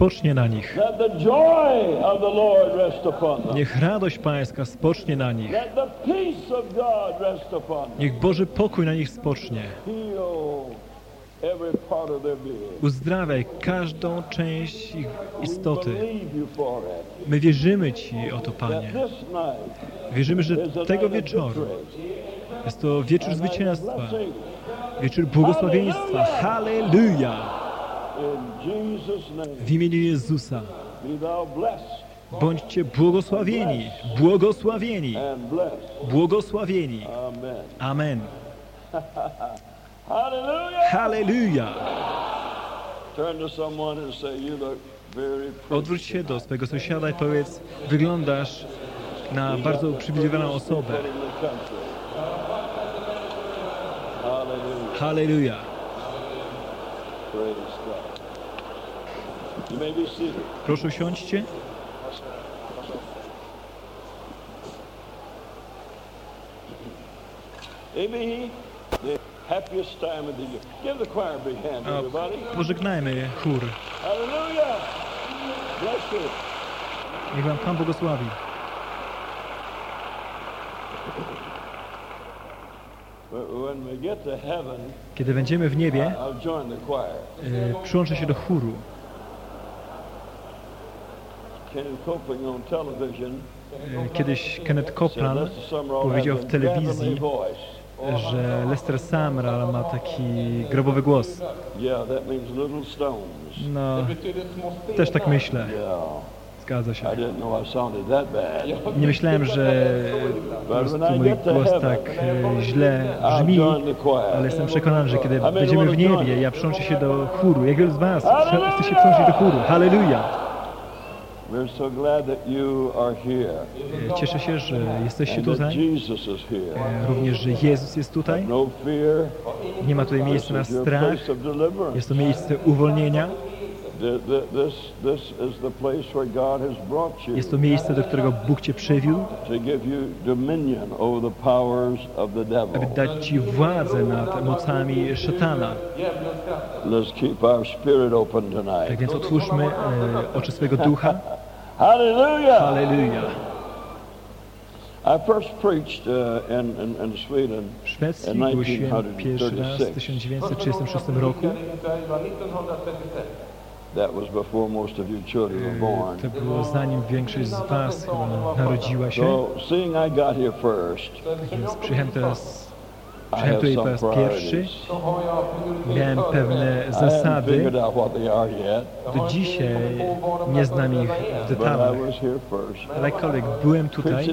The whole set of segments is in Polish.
spocznie na nich. Niech radość Pańska spocznie na nich. Niech Boży pokój na nich spocznie. Uzdrawiaj każdą część ich istoty. My wierzymy Ci o to, Panie. Wierzymy, że tego wieczoru jest to wieczór zwycięstwa, wieczór błogosławieństwa. Halleluja! W imieniu Jezusa. Bądźcie błogosławieni, błogosławieni, błogosławieni. Amen. Halleluja! Odwróć się do swojego sąsiada i powiedz, wyglądasz na bardzo uprzywilejowaną osobę. Halleluja! The choir a. Pożegnajmy chór. Niech Wam Pan błogosławi. Kiedy będziemy w niebie, e, przyłączę się do chóru. Kenneth Copeland on television E, Kiedyś Kenneth Copeland powiedział w telewizji, że Lester Sumrall ma taki grobowy głos. No, też tak myślę. Zgadza się. Nie myślałem, że mój głos tak e, źle brzmi, ale jestem przekonany, że kiedy będziemy w niebie, ja przyłączę się do chóru. Jak wielu z Was chce się przyłączyć do chóru? Halleluja! Cieszę się, że jesteście tutaj. E, Również, że Jezus jest tutaj. No. Nie ma tutaj miejsca na strach. Jest to miejsce uwolnienia. Jest to miejsce, do którego Bóg Cię przywiódł, aby dać Ci władzę nad mocami szatana. Tak więc otwórzmy e, oczy swojego ducha. Hallelujah! Halleluja! I first preached uh, in, in, in Sweden W Szwecji In głosiłem pierwszy raz w 1936. 1936 roku. That was before most of you children were E, born. To było zanim większość z Was narodziła się. So, seeing I got here first, Więc przyjechałem teraz, Have tutaj po raz pierwszy. Miałem pewne zasady. Do dzisiaj nie znam ich w detalach. Jakkolwiek byłem tutaj,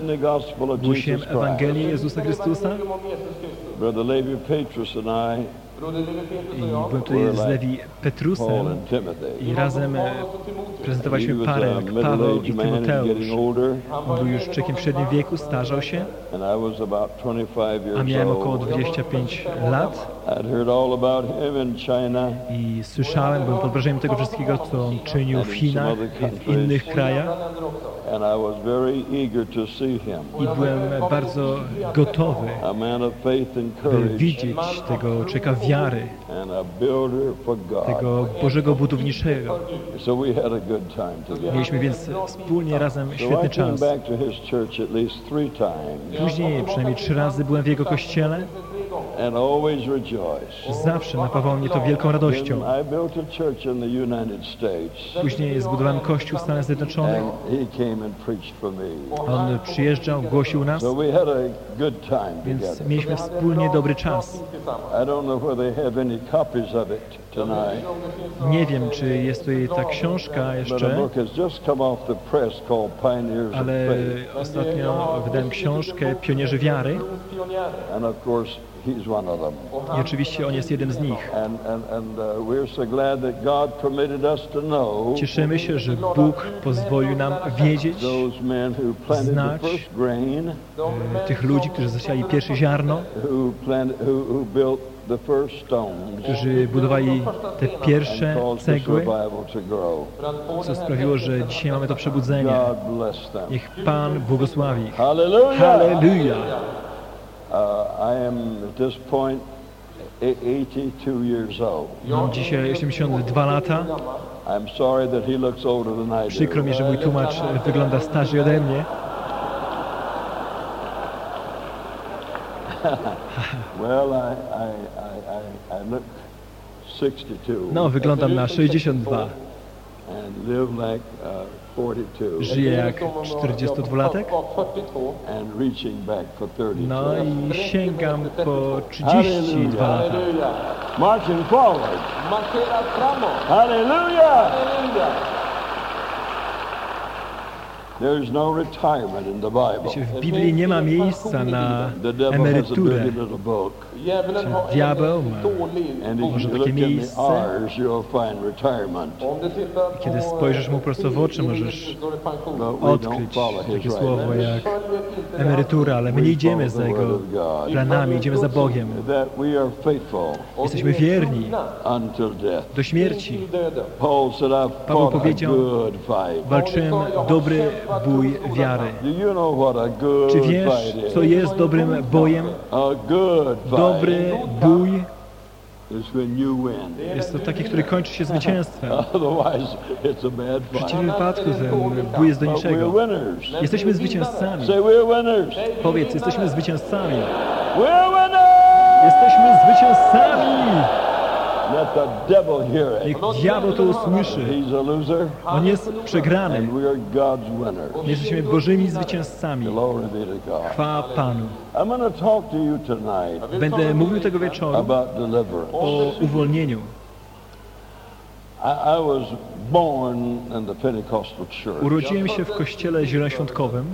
głosiłem. Ewangelię Jezusa Chrystusa Brother Levi Petrus and I, i byłem tutaj z Lewi Paul Petrusem i razem e, prezentowaliśmy parę, jak Paweł i Tymoteusz. On był już człowiekiem w średnim wieku, starzał się, and I was about 25 a miałem około old. 25 lat. I słyszałem, byłem pod wrażeniem tego wszystkiego, co on czynił w Chinach i w innych krajach. I byłem bardzo gotowy, by widzieć tego człowieka wiary, tego Bożego budowniczego. Mieliśmy więc wspólnie razem świetny czas. Później przynajmniej trzy razy byłem w jego kościele. Zawsze napawało mnie to wielką radością. Później zbudowałem kościół w Stanach Zjednoczonych. On przyjeżdżał, głosił nas, więc mieliśmy wspólnie dobry czas. Nie wiem, czy jest tutaj ta książka jeszcze, ale ostatnio wydałem książkę Pionierzy Wiary I oczywiście on jest jednym z nich. Uh, Cieszymy się, że Bóg pozwolił nam wiedzieć Znać. tych ludzi, którzy zasiali pierwsze ziarno, którzy budowali te pierwsze cegły, co sprawiło, że dzisiaj mamy to przebudzenie. Niech Pan błogosławi. Hallelujah! Halleluja! Uh, I am at this point 82 years old. Mam dzisiaj 82 lata. I'm sorry that he looks older than I do. Przykro mi, że mój tłumacz e, wygląda starzej ode mnie. Well, I, I, I, I, I look 62 No, wyglądam na 62. and live like uh, 42 Żyję jak 42-latek. and reaching back for 32. No i sięgam po 32 lata. Marching forward. Hallelujah. Halleluja. There's no retirement in the Bible. Wiecie, W Biblii nie ma miejsca na emeryturę. Diabeł ma- Może takie miejsce? Kiedy spojrzysz mu prosto w oczy, możesz odkryć takie słowo jak emerytura, ale my nie idziemy za Jego planami, idziemy za Bogiem. Jesteśmy wierni do śmierci. Paweł powiedział. Walczyłem dobry bój wiary. Czy wiesz, co jest dobrym bojem? Dobry bój jest to taki, który kończy się zwycięstwem. W przeciwnym wypadku ten bój jest do niczego. Jesteśmy zwycięzcami. Powiedz, jesteśmy zwycięzcami. Jesteśmy zwycięzcami! Niech diabeł to usłyszy. On jest przegrany. My jesteśmy Bożymi zwycięzcami. Chwała Panu. Będę mówił tego wieczoru o uwolnieniu. I, I was born in the Pentecostal church. Urodziłem się w kościele zielonoświątkowym.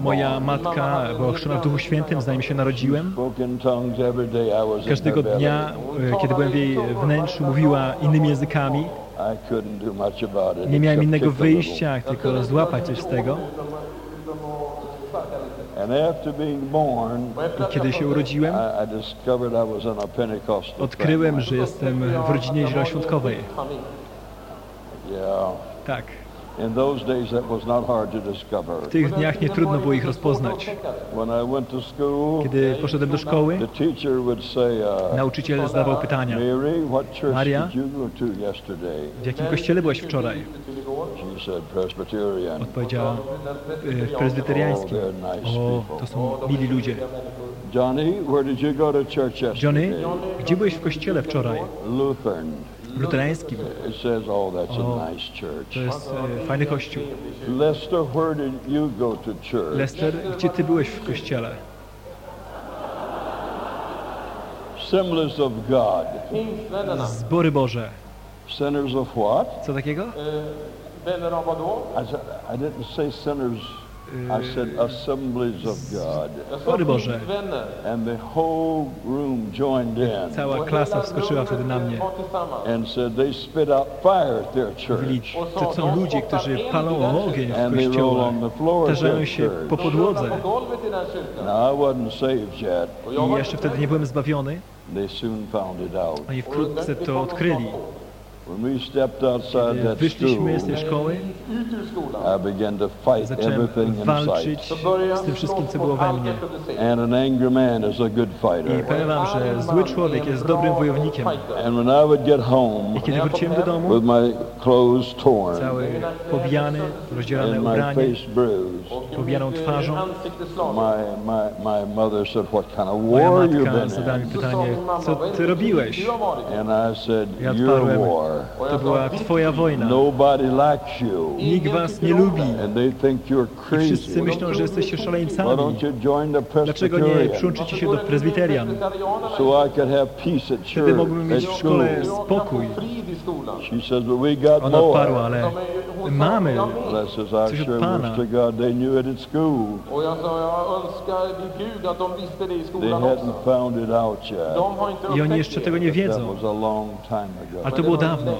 Moja matka była ochrzczona w Duchu Świętym, zanim się narodziłem. Każdego dnia, e, kiedy byłem w jej wnętrzu, mówiła innymi językami. Nie miałem innego wyjścia, tylko złapać coś z tego. And after being born, I kiedy się urodziłem, I, I discovered I was in a Pentecostal odkryłem, że jestem w rodzinie zielonoświątkowej. Yeah. Tak. W tych dniach nie trudno było ich rozpoznać. Kiedy poszedłem do szkoły, uh, nauczyciel zadawał pytania. Maria? W jakim kościele byłeś wczoraj? Odpowiedziała w prezbiteriańskim. O, to są mili ludzie. Johnny, gdzie byłeś w kościele wczoraj? Lutheran. Luterańskim. It says, that's a nice church. To jest e, fajny kościół. Lester, where did you go to church? Lester, gdzie ty byłeś w kościele? Assemblies of God. Zbory Boże. Sinners of what? Co takiego? Said, I didn't say sinners. I said assemblies of God. Zbory Boże. And the whole room joined in Cała klasa wskoczyła wtedy na mnie. And said they spit out fire at their church. to są ludzie, którzy palą ogień w kościołach. Tarzają się po podłodze. I. Now wasn't saved yet. I jeszcze wtedy nie byłem zbawiony. They soon found it out. Oni wkrótce to odkryli. When we stepped outside Kiedy that wyszliśmy z tej school, szkoły, ut ur skolan. I began to fight zacząłem everything in walczyć z tym wszystkim, co było we mnie. And an angry man is a good I fighter. powiem wam, że zły człowiek jest dobrym wojownikiem. And when I would get home I kiedy wróciłem do domu, with my clothes torn cały and my ubranie, face bruised, pobijaną twarzą, Ansikte slaget. my, my, my mother said, what kind of moja matka zadała mi pytanie, co ty robiłeś? I said, Ja your odparłem, war. To była twoja wojna. Nikt was nie lubi. I wszyscy myślą, że jesteście szaleńcami. Dlaczego nie przyłączycie się do prezbiterian? Wtedy mógłbym mieć w szkole spokój. She says, but we got Ona odparła, more. ale mamy. Well, I says, I Coś od sure Pana. wish to God they knew it at school. Och jag sa, jag önskar vid Gud att de visste det i They skolan hadn't found it out yet. De har inte I oni upptäckt jeszcze tego nie That wiedzą. was a long time Ale to było dawno.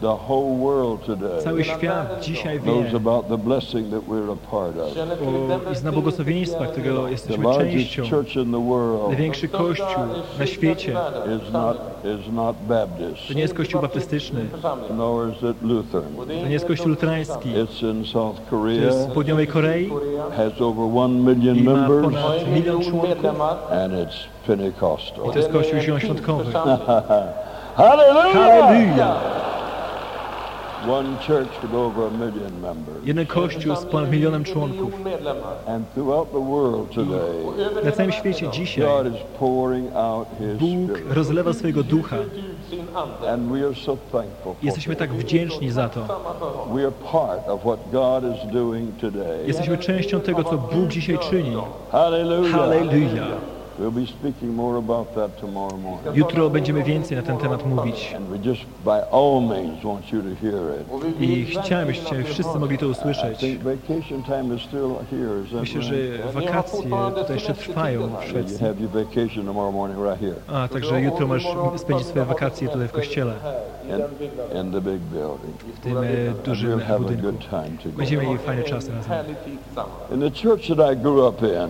The whole world today Cały świat dzisiaj wie o, zna błogosławieństwa, którego jesteśmy częścią. Największy kościół na świecie to nie jest kościół baptystyczny, to nie jest kościół luterański. To jest z południowej Korei i ma ponad milion członków. I to jest kościół zielonoświątkowy. Hallelujah! Halleluja! One church with over a million members. Jeden kościół z ponad milionem członków. Na całym świecie dzisiaj Bóg rozlewa swojego ducha Jesteśmy tak wdzięczni za to. Jesteśmy częścią tego, co Bóg dzisiaj czyni. Hallelujah. Jutro będziemy więcej na ten temat mówić. I chciałem, byście wszyscy mogli to usłyszeć. Myślę, że wakacje tutaj jeszcze trwają w Szwecji. A, także jutro możesz spędzić swoje wakacje tutaj w kościele, w tym e, dużym budynku. Będziemy mieli fajny czas razem.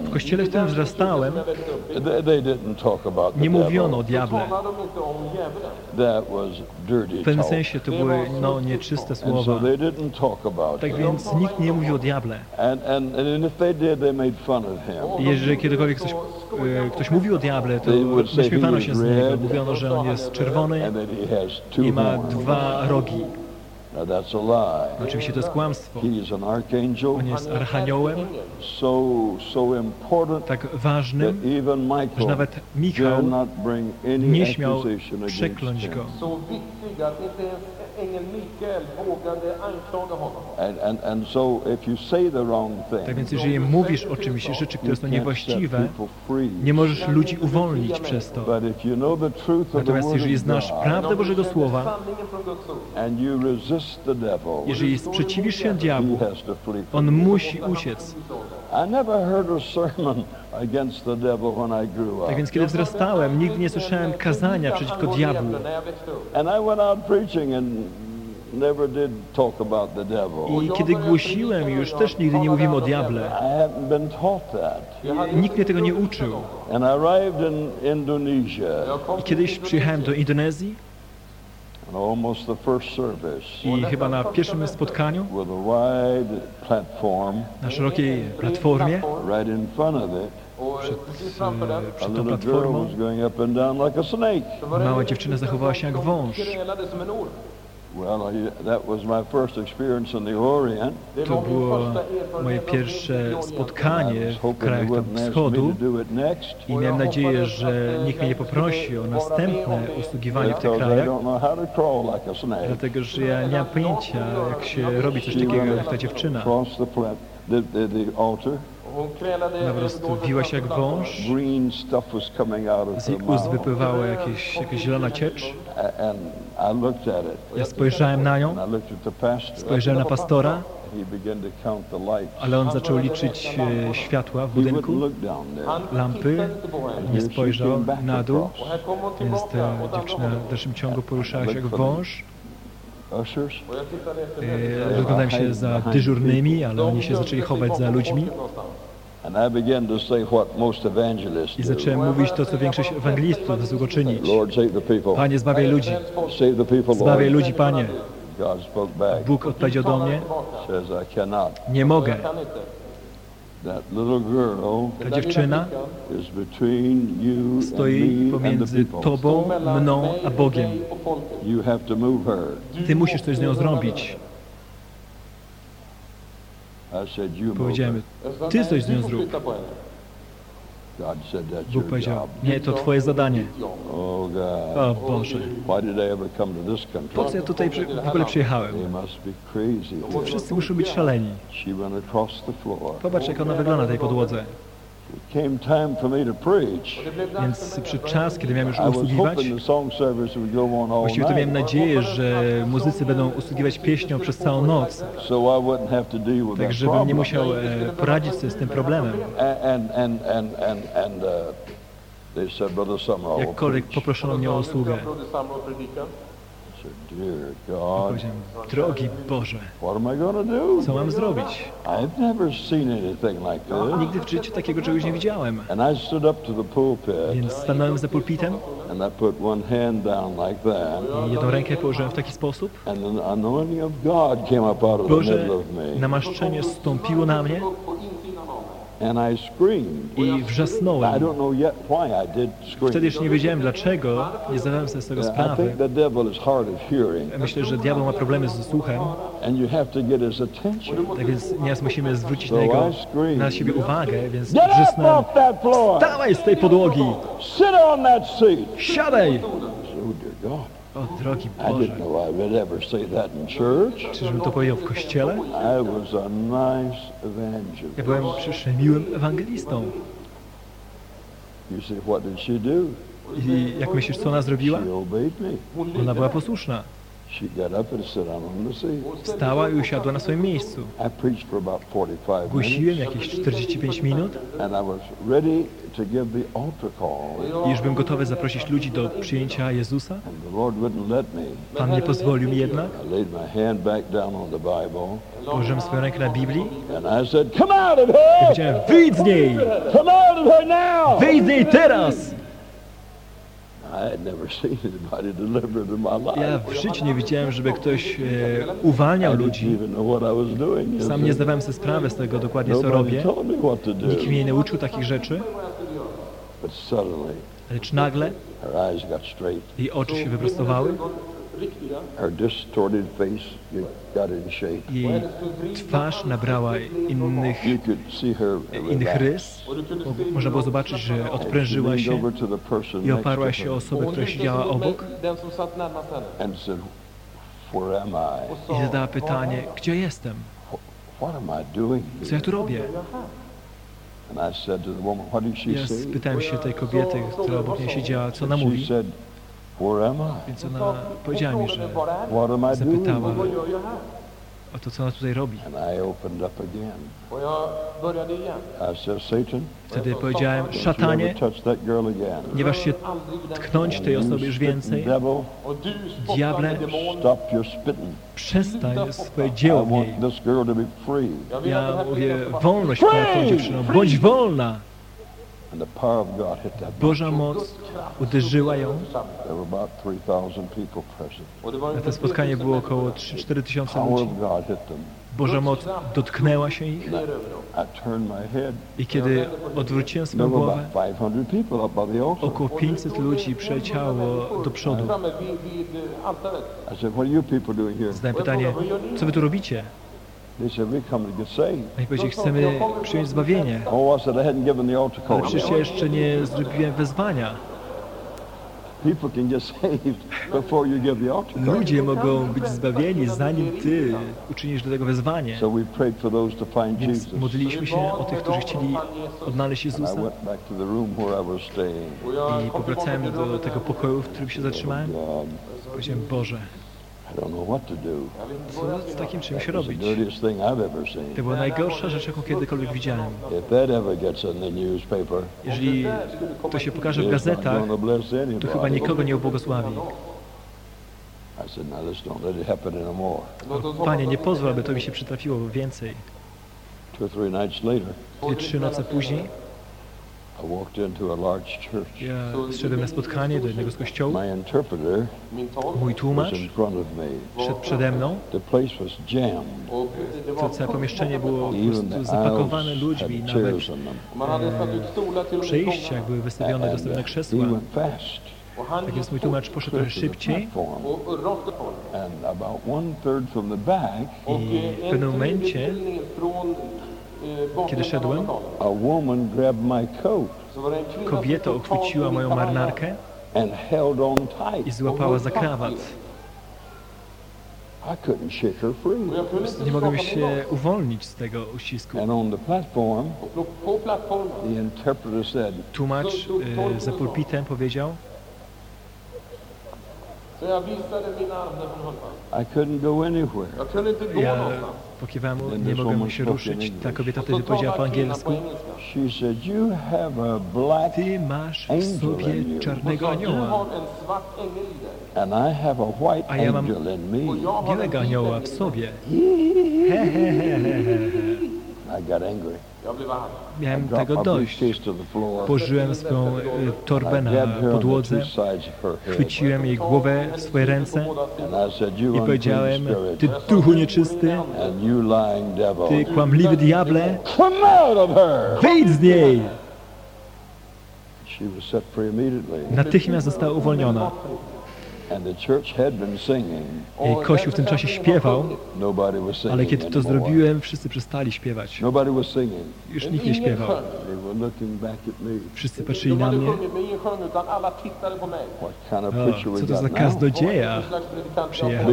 W kościele, w którym wzrastałem, they, they didn't talk about the nie mówiono devil. o diable. W pewnym talk. sensie to były no, nieczyste słowa. they didn't talk about Tak it. więc nikt nie mówił o diable. And, and, and if they did, they made fun of him. I jeżeli kiedykolwiek ktoś, e, ktoś mówił o diable, to naśmiewano się z niego. Mówiono, że on jest czerwony And that he has two i ma horns. dwa rogi. Oczywiście to jest kłamstwo. He is an archangel, On jest archaniołem, so so important tak that ważnym, even że Michael nawet Michał not bring any nie śmiał accusation against przekląć go. And, and, and so if you say the wrong Tak thing, więc jeżeli mówisz o czymś, rzeczy, które są niewłaściwe, nie możesz ludzi uwolnić przez to. Natomiast jeżeli znasz prawdę Bożego Słowa, jeżeli sprzeciwisz się diabłu, on musi uciec. I never heard a sermon Tak więc kiedy wzrastałem, nigdy nie słyszałem kazania przeciwko diabłu. I kiedy głosiłem już, też nigdy nie mówimy o diable. Nikt mnie tego nie uczył. I kiedyś przyjechałem do Indonezji and almost the first service i chyba na pierwszym spotkaniu? with a wide platform. Na szerokiej platformie? Plattform right in front of it. och precis framför den A przed tą platformą? Mała dziewczyna zachowała się jak wąż. Krälade som en orm. Well, I, that was my first experience in the Orient. Det To było moje pierwsze spotkanie was w hoping they krajach tam wouldn't ask me wschodu to do it next i miałem nadzieję, że nikt mnie nie poprosi o następne usługiwanie w tych krajach, don't know how to crawl like a snake. dlatego że ja nie mam pojęcia, jak się robi coś takiego jak ta dziewczyna. Prostu wiła się jak wąż, of z jej ust wypływała jakieś, jakaś zielona ciecz. Ja spojrzałem na nią, spojrzałem na pastora, ale on zaczął liczyć e, światła w budynku, lampy, nie spojrzał na dół, więc ta dziewczyna w dalszym ciągu poruszała się jak wąż. Efter E, się za dyżurnymi, ale oni się zaczęli chować za ludźmi. I zacząłem mówić to, co większość ewangelistów zwykło czynić. Panie, zbawiaj ludzi, zbawiaj ludzi, Panie. Bóg odpowiedział do mnie, nie mogę. Ta dziewczyna is between you and stoi pomiędzy. Tobą, mną a Bogiem. dig och folket. You have to move her. Ty musisz coś z nią zrobić. I said, you move Powiedziałem, Ty "Nej, coś z nią zrób. Flytta på henne." God said, that's Bóg your powiedział, job. nie, to Twoje zadanie. Oh, God. O Boże, Why did I ever come to this po country? co ja tutaj przy, w ogóle przyjechałem? They must be crazy. Wszyscy muszą być szaleni. She went across the floor. Popatrz, jak ona wygląda na tej podłodze. It came time for me to preach. Det blev dags Więc przyszedł czas, kiedy miałem już I was usługiwać. hoping the song service would go on all Właściwie to miałem night, nadzieję, że muzycy będą usługiwać pieśnią przez całą noc, so I wouldn't have to deal with tak that żebym nie problem. musiał e, poradzić sobie z tym problemem. A- And and and and and uh, they said, Brother Summerall will Jakkolwiek poproszono mnie o usługę. Powiedziałem, drogi Boże, co mam zrobić? Nigdy w życiu takiego czegoś nie widziałem. Więc stanąłem za pulpitem I jedną rękę położyłem w taki sposób. Boże, namaszczenie stąpiło na mnie på insidan av mig. And I wrzasnąłem. Wtedy jeszcze nie wiedziałem dlaczego, nie zdawałem sobie z tego sprawy. Myślę, że diabeł ma problemy ze słuchem, tak więc nieraz musimy zwrócić na, screamed. na siebie uwagę, więc wrzasnąłem. Dawaj z tej podłogi! Siadaj! O drogi I Boże, didn't know I would ever say that in church. czyżbym to powiedział w kościele? I was a nice Ja evangelist. byłem przecież miłym ewangelistą. You say, what did she do? I jak myślisz, co ona zrobiła? She obeyed me. Ona była posłuszna. Wstała i usiadła na swoim miejscu. I preached for about 45 Głosiłem jakieś 45 minut I już byłem gotowy zaprosić ludzi do przyjęcia Jezusa. Pan nie pozwolił mi jednak. Położyłem swoją rękę na Biblii I powiedziałem, wyjdź z niej! Wyjdź z niej teraz! I had never seen anybody delivered in my life. Ja w życiu nie widziałem, żeby ktoś e, uwalniał ludzi. Sam nie zdawałem sobie sprawy z tego dokładnie, co robię. Nikt mnie nie nauczył takich rzeczy, lecz nagle jej oczy się wyprostowały, Riktiga. Her distorted face got in shape. jej twarz nabrała innych, innych rys. Mo- Można było zobaczyć, że odprężyła się i oparła się o osobę, która siedziała obok I? zadała pytanie, gdzie jestem? Co ja tu robię? Ja spytałem się tej kobiety, która obok mnie siedziała, co ona mówi. Więc ona powiedziała mi, że Var är What am I zapytała doing? Vad here?" gör jag här? o to, co ona tutaj robi. Wtedy powiedziałem, szatanie, nie waż się tknąć tej osoby już więcej. du Diable. Przestań swoje I dzieło w niej. Ja mówię, wolność dla tą dziewczyną, bądź wolna! Boża moc uderzyła ją. There were about 3,000 people present. Och det var Na to spotkanie 3000 było około 3-4 tysiące ludzi. Boża moc dotknęła się ich. I kiedy odwróciłem swoją głowę, about 500 people up by the altar. około 500 ludzi przeleciało do przodu. Zadałem pytanie, co wy tu robicie? Oni powiedzieli, chcemy przyjąć zbawienie. Oh, Ale przecież ja jeszcze nie zrobiłem wezwania. Ludzie mogą być zbawieni, zanim ty uczynisz do tego wezwanie. Więc modliliśmy się o tych, którzy chcieli odnaleźć Jezusa. I powracałem do tego pokoju, w którym się zatrzymałem. God, Powiedziałem, Boże, Co z takim czymś robić? To była najgorsza rzecz, jaką kiedykolwiek widziałem. Jeżeli to się pokaże w gazetach, to chyba nikogo nie ubłogosławi. Panie, nie pozwól, aby to mi się przytrafiło więcej. Dwie, trzy noce później I walked into a large church. Ja zszedłem na spotkanie do jednego z kościołów. Mój was tłumacz in front of me. szedł przede mną. The place was jammed. Och det To całe pomieszczenie było zapakowane ludźmi. Nawet przejściach były wystawione dostawione uh, krzesła. Tak więc mój tłumacz poszedł trochę szybciej platform. och rakt upp And about one third from the back, Och I w pewnym momencie, eh, kiedy szedłem, kobieta uchwyciła moją marynarkę i złapała za krawat. Nie mogłem się uwolnić z tego uścisku. Tłumacz y, za pulpitem powiedział, Ja. Pokiwałem, nie mogłem się ruszyć. Ta kobieta wtedy powiedziała po angielsku. Ty masz w sobie czarnego anioła, a ja mam- białego anioła w sobie. He, he, he, he, he, Miałem tego dość. Położyłem swoją e, torbę na podłodze, chwyciłem jej głowę w swoje ręce I powiedziałem, ty duchu nieczysty, ty kłamliwy diable, wyjdź z niej! Natychmiast została uwolniona. Kościół w tym czasie śpiewał, Nobody was singing ale kiedy to zrobiłem, wszyscy przestali śpiewać. Nobody was singing. Już nikt nie śpiewał. Wszyscy patrzyli na mnie. O, co to za jag przyjechał.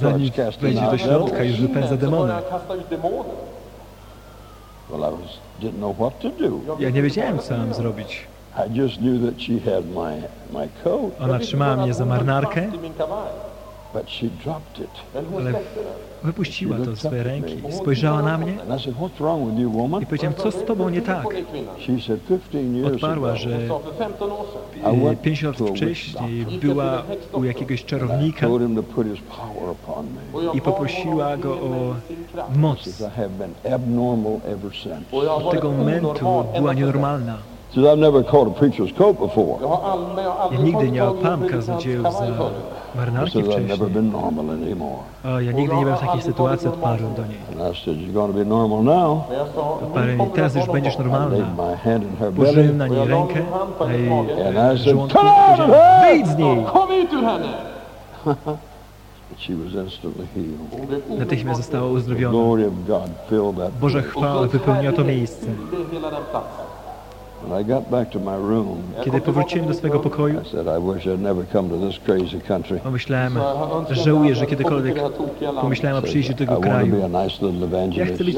Zanim wejdzie do środka, już wypędza demony. Ja nie wiedziałem, co mam zrobić. I just knew that she had my, my coat, Ona trzymała mnie za marynarkę, hon Ale- wypuściła to w swoje ręki. Spojrzała na mnie I powiedziałem, co z tobą nie tak? På dig, kvinna. She said, 15 years Odparła, ago, że Hon sa för 15 år sedan. I went 50 to a lat wcześniej była u jakiegoś czarownika i poprosiła go o moc. Od tego momentu była nienormalna. Says, I've never caught a preacher's coat before. Jag har all, men jag har Ja nigdy nie łapałem kaznodziejów za marynarki said, I've never wcześniej. been normal anymore. O, ja nigdy nie byłem w takiej sytuacji, odparłem do niej. And I said, you're going to be normal now. Men jag sa, Parę nu mi, kommer teraz już będziesz vara I laid normalna. my hand in her Położyłem belly. na niej rękę, na jej And I said, żołądku come i out of powiedziałem, wyjdź z niej! Natychmiast została The uzdrowiona. glory of God filled that Boża place. chwała wypełniła to miejsce. Kiedy powróciłem do swojego pokoju, I said, I wish I'd never come to this crazy country. pomyślałem, żałuję, że kiedykolwiek pomyślałem o przyjściu do I tego want to kraju. be a nice little Ja chcę evangelist. być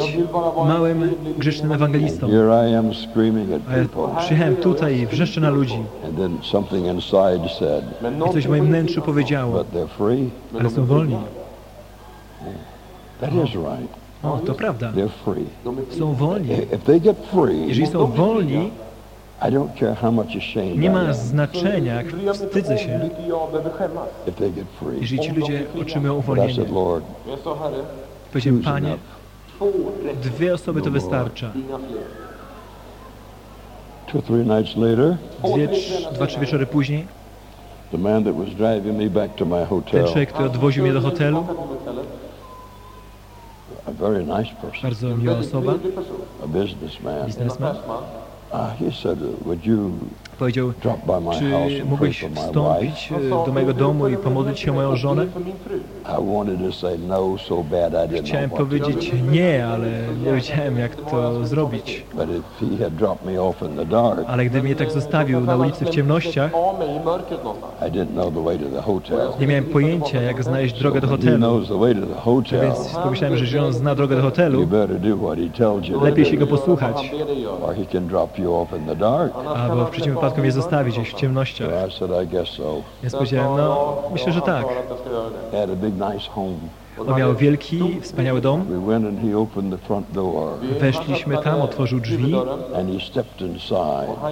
małym, grzecznym ewangelistą. Here I am screaming at A ja przyjechałem tutaj i wrzeszczę na ludzi. And then something inside said, Men I coś w moim wnętrzu powiedziało, but they're free. ale są wolni. That is right. O, to prawda. Są wolni. If they get free, Jeżeli są wolni, Nie ma znaczenia, jak wstydzę się, jeżeli ci ludzie otrzymują uwolnienie. Powiedziałem, Panie, dwie osoby to wystarcza. Dwie, dwa, trzy wieczory później, ten człowiek, który odwoził mnie do hotelu, bardzo miła osoba, biznesman. Uh, he said, would you powiedział, czy mógłbyś wstąpić e, do mojego domu i pomodlić się moją żonę? No Chciałem powiedzieć nie, ale nie wiedziałem jak to zrobić. Ale gdy mnie tak zostawił na ulicy w ciemnościach, nie miałem pojęcia jak znaleźć drogę do hotelu. Więc pomyślałem, że jeżeli on zna drogę do hotelu, lepiej się go posłuchać. Albo w przeciwnym wypadku mnie zostawić gdzieś w ciemnościach. Więc powiedziałem, no myślę, że tak. On miał wielki, wspaniały dom. Weszliśmy tam, otworzył drzwi,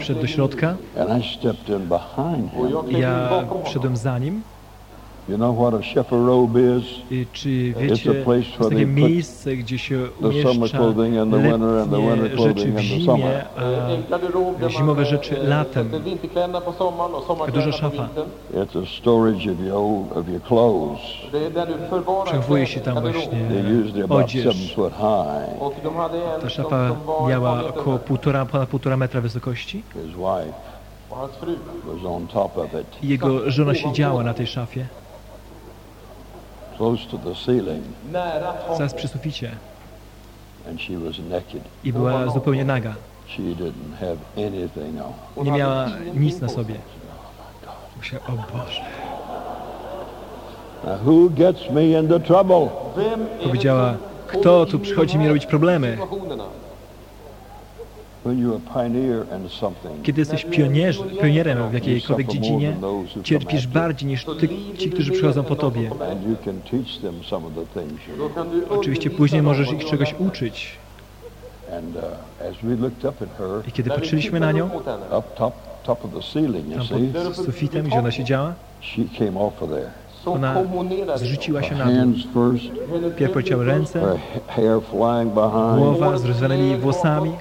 wszedł do środka. Ja wszedłem za nim. You know what a chaperone is? I Czy wiecie, It's a place to jest where takie they put miejsce, gdzie się the summer umieszcza clothing in the winter and the winter letnie clothing rzeczy w zimie, a zimowe rzeczy eh, latem. och Duża szafa. It's a storage of your old, of your clothes. Przechowuje się tam właśnie odzież. Ta szafa miała około półtora, ponad półtora metra wysokości jego żona siedziała na tej szafie, zaraz przy suficie and she was naked. i była zupełnie naga. She didn't have anything on. Hon Nie miała nic na sobie. Myślałem, o Boże. Now, who gets me into trouble? Vem är det Powiedziała, kto tu przychodzi mi robić problemy? situationerna? When you're a pioneer in something, Kiedy jesteś pionierz, pionierem w jakiejkolwiek dziedzinie, cierpisz bardziej niż ty, ci, którzy przychodzą po tobie. Oczywiście później możesz ich czegoś uczyć. Uh, I kiedy patrzyliśmy na nią, tam pod sufitem, gdzie ona siedziała, ona zrzuciła się na dół. Pierw poleciały ręce, głowa z rozwiązanymi włosami,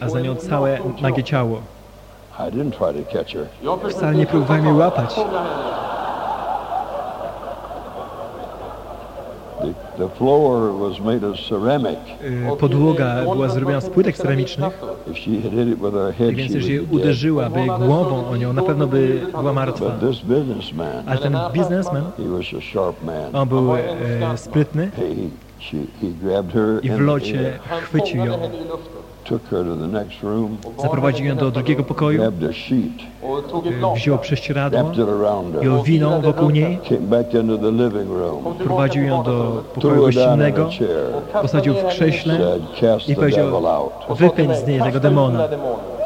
a, za nią całe nagie ciało. Wcale nie próbowałem jej łapać. fånga henne. The, the floor was made of ceramic. Y, Podłoga była zrobiona z płytek ceramicznych. Tak więc jeżeli would be dead. uderzyła by głową o nią, na pewno by była martwa. Ale ten biznesmen, he was a sharp man. on był e, sprytny i w locie Han chwycił ją, zaprowadził ją do drugiego pokoju, e, wziął prześcieradło i owinął wokół niej, prowadził ją do pokoju gościnnego, posadził w krześle i powiedział, wypędź z niej tego "Kasta ut den demona. där demonen."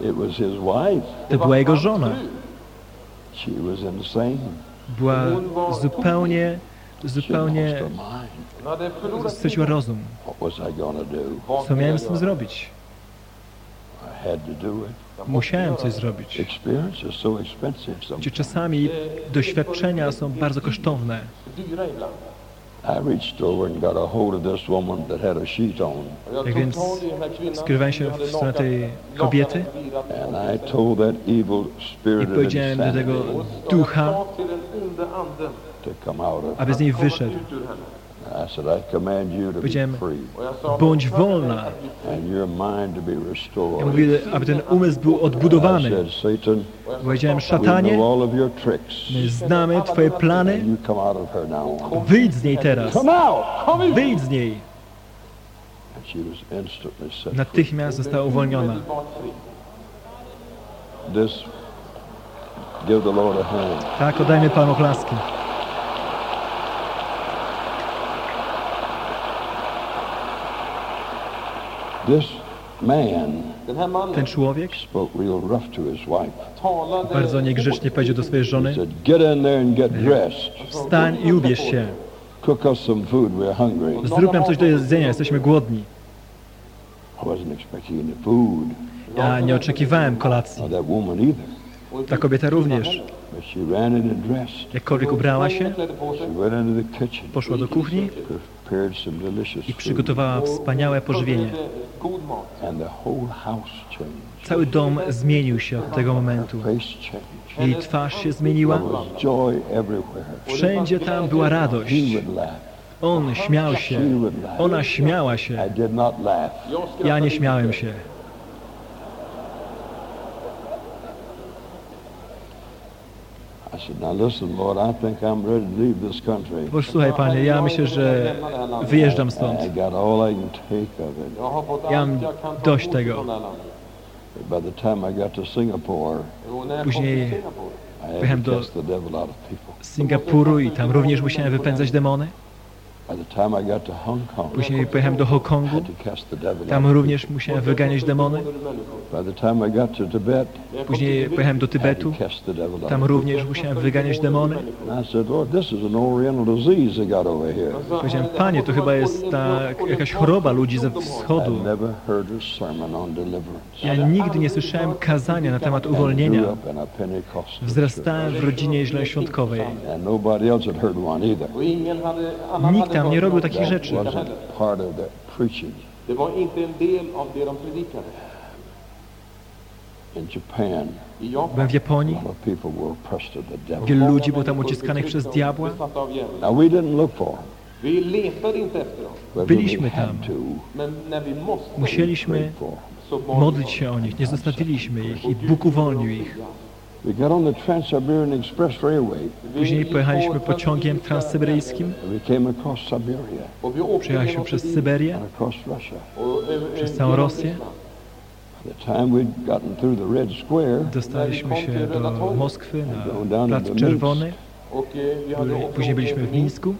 It was his wife. To była jego żona. Była zupełnie, zupełnie straciła rozum. Co miałem z tym zrobić? Musiałem coś zrobić. Gdzie czasami doświadczenia są bardzo kosztowne. Tak więc skierowałem się w stronę tej kobiety. I powiedziałem do tego ducha, aby z niej wyszedł. ut ur henne. I said, I command you to be Powiedziałem, Bądź "Befall wolna. henne att bli fri." and your mind to be Ja restored. mówię, aby ten umysł był I odbudowany. Powiedziałem, "Satan, we szatanie, know all of your tricks. my znamy twoje plany, And you come out of her now. wyjdź z niej teraz. Come out! Come Wyjdź z niej. And she was instantly set free. Natychmiast została uwolniona. omedelbart fri. This, give the Lord a hand. Tak, oddajmy Panu oklaski. This man Den här mannen Ten człowiek spoke real rough to his wife. talade bardzo niegrzecznie powiedział do swojej He żony, said, get in there and get dressed. wstań i ubierz się. Cook us some food, we're hungry. Zrób nam coś do jedzenia, jesteśmy głodni. I wasn't expecting any food. Ja nie oczekiwałem kolacji. Ta kobieta również. Jakkolwiek ubrała się, poszła do kuchni i przygotowała wspaniałe pożywienie. Cały dom zmienił się od tego momentu. Jej twarz się zmieniła. Wszędzie tam była radość. On śmiał się. Ona śmiała się. Ja nie śmiałem się. I said, now listen, Lord, I think I'm ready to leave this country. Posłuchaj Panie, ja myślę, że wyjeżdżam stąd. Ja mam dość tego. Później Pojechałem do- Singapuru i tam również musiałem wypędzać demony. Później pojechałem do Hongkongu. I had to cast the devil Tam również musiałem wyganiać demony. Później pojechałem do Tybetu. Tam również musiałem wyganiać demony. And I said, Lord, this is an oriental disease they got over here. Powiedziałem, Panie, to chyba jest ta jakaś choroba ludzi ze wschodu. Ja nigdy nie słyszałem kazania na temat uwolnienia. Wzrastałem w rodzinie hade, annan Nikt tam nie robił takich rzeczy. Det var inte en del av det de predikade. Byłem w Japonii. Wielu ludzi było tam uciskanych przez diabła. Byliśmy tam. Musieliśmy modlić się o nich. Nie zostawiliśmy ich i Bóg uwolnił ich. We got on the Trans-Siberian Express Railway. Później pojechaliśmy pociągiem transsyberyjskim. Przejechaliśmy przez Syberię. przez całą Rosję. Dostaliśmy się do Moskwy na Plac Czerwony. Później byliśmy w Mińsku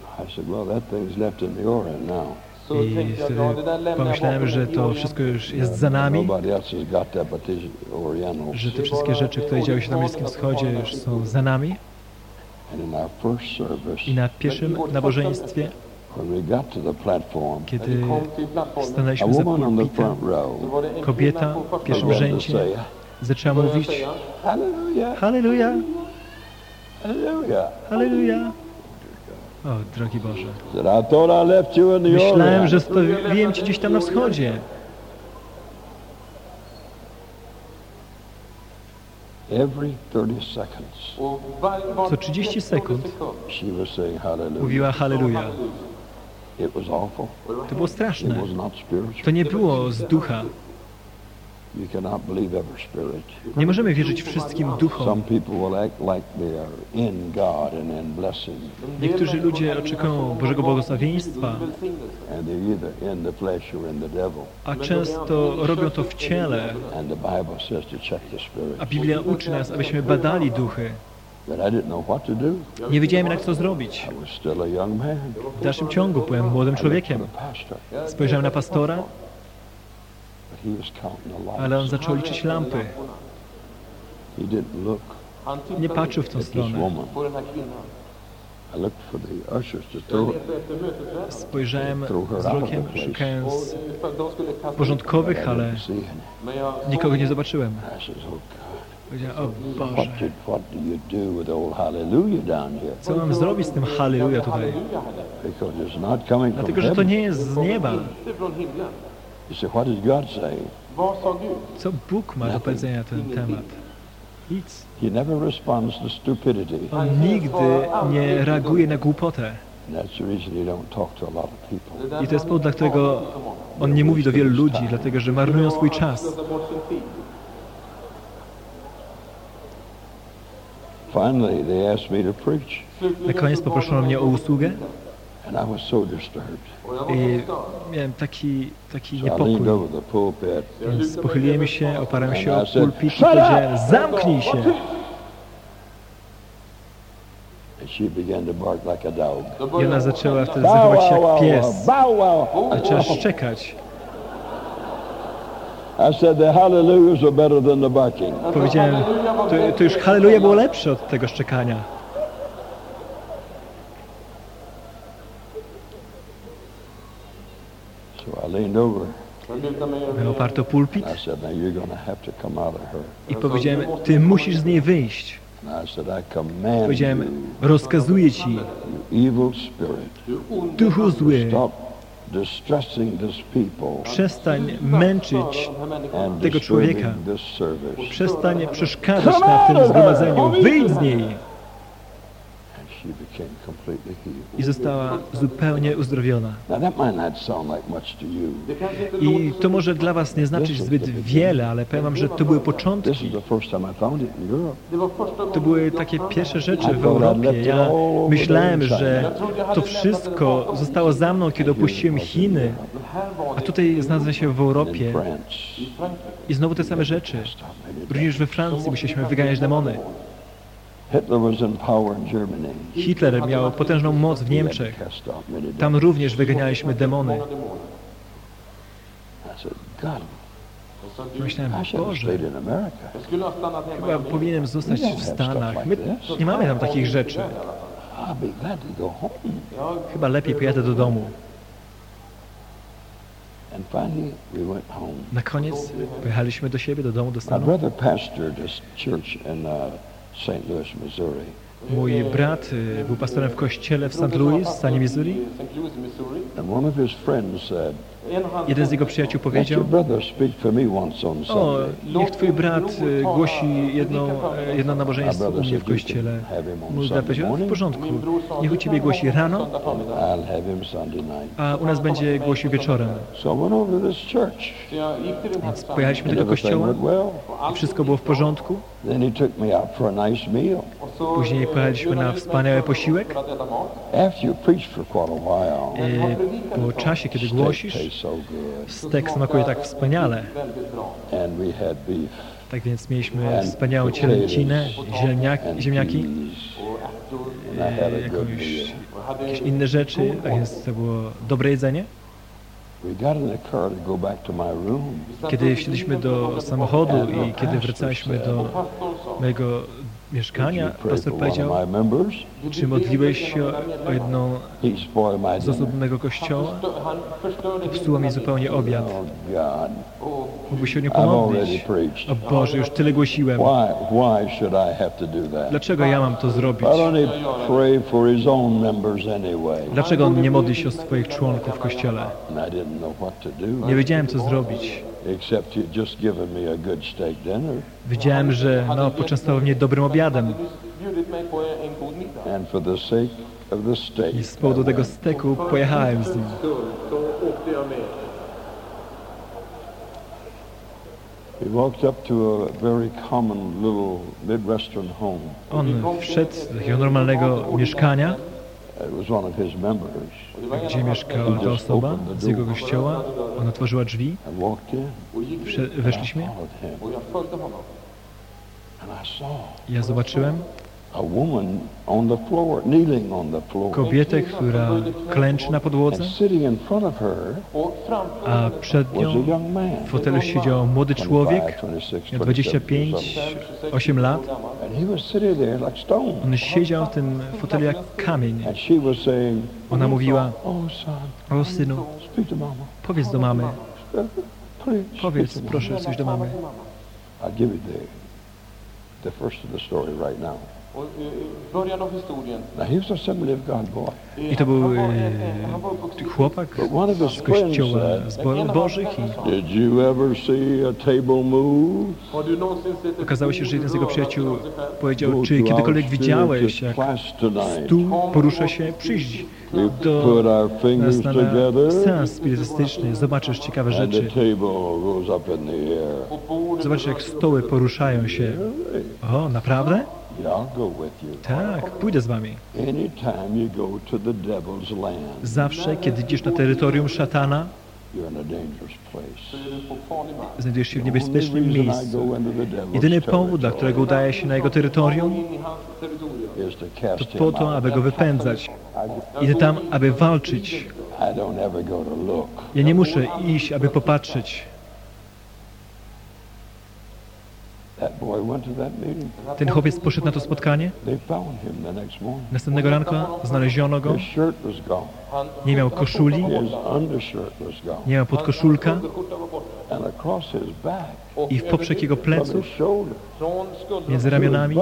I wtedy pomyślałem, że to wszystko już jest za nami, że te wszystkie rzeczy, które działy się na Bliskim Wschodzie już są za nami. I na pierwszym nabożeństwie, kiedy stanęliśmy za pulpitem, kobieta w pierwszym rzędzie zaczęła mówić Halleluja, hallelujah. Halleluja. O, drogi Boże. Myślałem, że zostawiłem Cię gdzieś tam na wschodzie. Every 30 seconds, och var, var Co 30 sekund mówiła Halleluja. To było straszne. To nie było z ducha. You cannot believe every spirit. Nie możemy wierzyć wszystkim duchom. Niektórzy ludzie oczekują Bożego błogosławieństwa, a często robią to w ciele. A Biblia uczy nas, abyśmy badali duchy. Nie wiedziałem, jak to zrobić. W dalszym ciągu byłem młodym człowiekiem. Spojrzałem na pastora, but he was counting the lights. Ale on zaczął liczyć lampy. He didn't look Han Nie patrzył w tą stronę. Spojrzałem wzrokiem, szukając ut porządkowych, ale nikogo nie zobaczyłem. Oh Powiedziałem, o Boże, co mam zrobić z tym halleluja tutaj? Dlatego, że to nie jest z nieba. Co Bóg ma do powiedzenia na ten temat? Nic. He never responds to stupidity. On nigdy nie reaguje na głupotę. And that's the reason he don't talk to a lot of people. I to jest powód, dla którego on nie mówi do wielu ludzi, dlatego że marnują swój czas. Na koniec poproszono mnie o usługę And I miałem taki, taki niepokój. Więc pochyliłem się, oparłem się o pulpit i powiedziałem, zamknij się! and she began to bark like a dog. Då I ona zaczęła wtedy zachować się jak pies. Zaczęła szczekać. I said the hallelujahs are better than the barking. Powiedziałem, to, to już halleluja było lepsze od tego szczekania. So I leaned over Jag lutade mig Miałem över. oparty o pulpit and I said, now you're going to have come out of her. i powiedziałem, ty musisz z niej wyjść. I I Powiedziałem, rozkazuję ci, you evil spirit, duchu zły, stop distressing this people przestań męczyć tego człowieka. disturbing this service. Przestań przeszkadzać na tym zgromadzeniu. Wyjdź z niej! And she became completely healed. I została zupełnie uzdrowiona. I to może dla was nie znaczyć zbyt wiele, ale powiem wam, że to były początki. To były takie pierwsze rzeczy w Europie. Ja myślałem, że to wszystko zostało za mną, kiedy opuściłem Chiny, a tutaj znalazłem się w Europie i znowu te same rzeczy. Również we Francji musieliśmy wyganiać demony. Hitler miał potężną moc w Niemczech. Tam również wyganialiśmy demony. Myślałem, Boże, chyba powinienem zostać w Stanach. My nie mamy tam takich rzeczy. Chyba lepiej pojadę do domu. Na koniec pojechaliśmy do siebie, do domu, do Stanów. St. Louis, Missouri. Mój brat y, był pastorem w kościele w St. Louis, w stanie Missouri. Jeden z jego przyjaciół powiedział, o, niech twój brat y, głosi jedno, jedno nabożeństwo u mnie w kościele. Mój brat powiedział, w porządku, niech u "Du ciebie głosi rano, söndag förmiddag." I'll have him Sunday night. a u nas będzie głosił wieczorem. Więc pojechaliśmy do tego kościoła i wszystko było w porządku. Później pojechaliśmy na wspaniały posiłek. E, Po czasie, kiedy głosisz, stek smakuje tak wspaniale. Tak więc mieliśmy wspaniałą cielęcinę, ziemniaki, ziemniaki e, jakąś, jakieś inne rzeczy, a więc to było dobre jedzenie. Kiedy wsiedliśmy do samochodu i kiedy wracaliśmy do mojego mieszkania, pastor powiedział, czy modliłeś się o jedną z osób mego kościoła? Förstörde Psuła mi zupełnie obiad. Mógłbyś się already pomodlić. O Boże, już tyle głosiłem. Why, why should I have to do that? Dlaczego ja mam to zrobić? Dlaczego on nie modli się o swoich członków w kościele? Nie wiedziałem, co zrobić. Wiedziałem, że no, poczęstował mnie dobrym obiadem i z powodu tego steku pojechałem z nim. Skull, så åkte jag med. we walked up to a very common little Midwestern home. On wszedł do takiego normalnego mieszkania, gdzie mieszkała ta osoba z jego kościoła. Ona otworzyła drzwi, weszliśmy. Ja zobaczyłem kobietę, która klęczy na podłodze, a przed nią w fotelu siedział młody człowiek, 25, miał 26, 27 years 25, 8 lat. On siedział w tym fotelu jak kamień. Ona mówiła, Oh, o synu, powiedz do mamy, powiedz to mama." proszę coś do mamy. I'll give you the, the first of the story right now. He was a God boy. Eh, I to był e, uppvuxen i- chłopak z kościoła said, zborów bożych i Did you ever see a table move? Har du någonsin sett ett okazało się, że jeden z jego przyjaciół powiedział, czy kiedykolwiek widziałeś, jak stół porusza się, przyjdź do nas na, seans spirytystyczny, zobaczysz ciekawe rzeczy. Zobaczysz, jak stoły poruszają się. O, naprawdę? Tak, pójdę z wami. Zawsze, kiedy idziesz na terytorium szatana, znajdujesz się w niebezpiecznym miejscu. Jedyny powód, dla którego udaje się na jego terytorium, to po to, aby go wypędzać. Idę tam, aby walczyć. Ja nie muszę iść, aby popatrzeć. That boy went to that meeting. Ten chłopiec poszedł na to spotkanie. Następnego ranka znaleziono go. Nie miał koszuli, nie miał podkoszulka. I w poprzek jego pleców, między ramionami,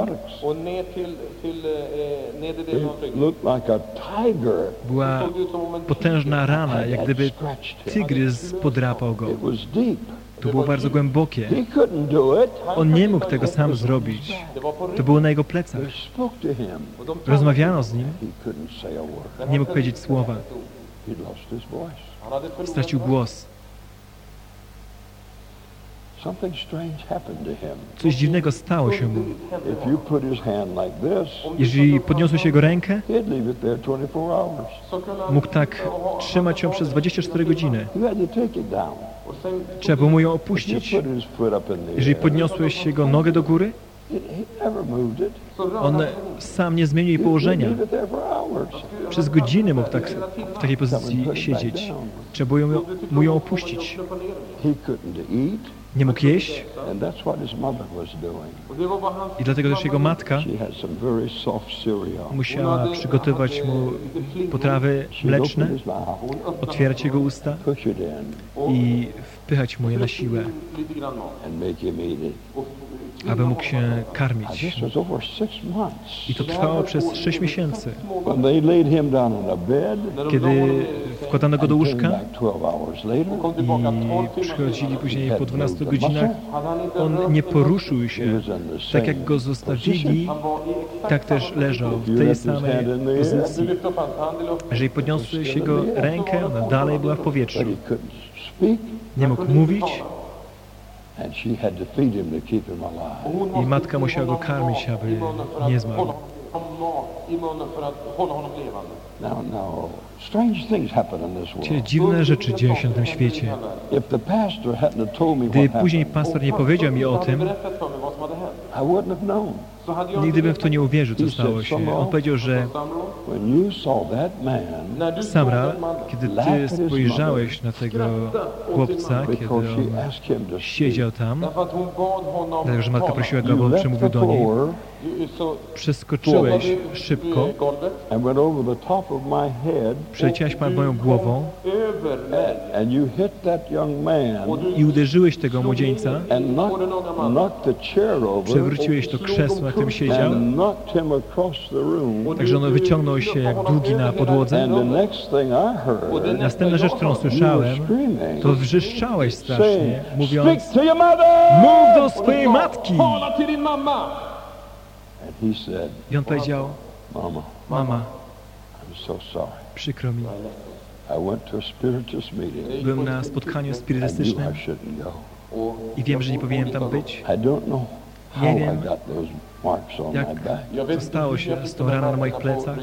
była potężna rana, jak gdyby tygrys podrapał go. To było bardzo głębokie. On nie mógł tego sam zrobić. To było na jego plecach. Rozmawiano z nim, nie mógł powiedzieć słowa. Stracił głos. Coś dziwnego stało się mu. Jeżeli podniosłeś jego rękę, he'd leave it there 24 hours. Så kunde han mógł tak trzymać ją przez 24 godziny. Trzeba było mu ją opuścić. Jeżeli podniosłeś jego nogę do góry, on sam nie zmienił jej położenia. Przez godziny mógł tak w takiej pozycji siedzieć. Trzeba było mu ją opuścić. Nie mógł jeść? I dlatego też jego matka musiała przygotowywać mu potrawy mleczne, otwierać jego usta i wpychać mu je na siłę, aby mógł się karmić. I to trwało przez 6 miesięcy. Kiedy wkładano go do łóżka back 12 hours later, kom tillbaka 12 i przychodzili później po had 12 moved a godzinach, on rört nie poruszył się. Tak jak go zostawili, tak też leżał w tej samej pozycji. Jeżeli podniosłeś jego rękę, ona dalej była w powietrzu. Nie mógł mówić i matka musiała go karmić, aby nie zmarł. Cie- world. Dziwne rzeczy dzieją się na tym świecie. If the pastor hadn't have told me Gdy what później happened, pastor nie powiedział mi o tym, Nigdy bym w to nie uwierzył, co stało się. On powiedział, że Samra, kiedy ty spojrzałeś na tego chłopca, kiedy on siedział tam, dlatego że matka prosiła go, aby left przemówił do niej, przeskoczyłeś szybko, przeleciałeś nad moją głową. i uderzyłeś tego młodzieńca, przewróciłeś to krzesło, którym siedział, także on wyciągnął się jak długi na podłodze. Następna rzecz, którą słyszałem, to wrzeszczałeś strasznie, mówiąc, mów do swojej matki! I on powiedział, Mama, przykro mi, byłem na spotkaniu spirytystycznym. i wiem, że nie powinienem tam być. Nie wiem, jak co stało się z tą raną na moich plecach.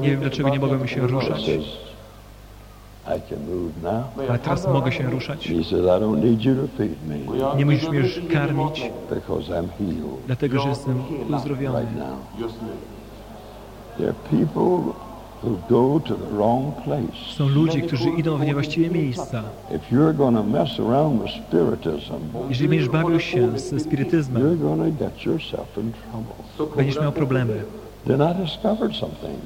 Nie wiem, dlaczego nie mogłem się ruszać, ale teraz mogę się ruszać. To Nie musisz mnie już karmić, dlatego że jestem uzdrowiony. Są ludzie, którzy idą w niewłaściwe miejsca. If you're going to mess around with spiritism, Jeżeli będziesz bawił się ze spirytyzmem, you're going to get yourself in trouble. będziesz miał problemy. Then I discovered something.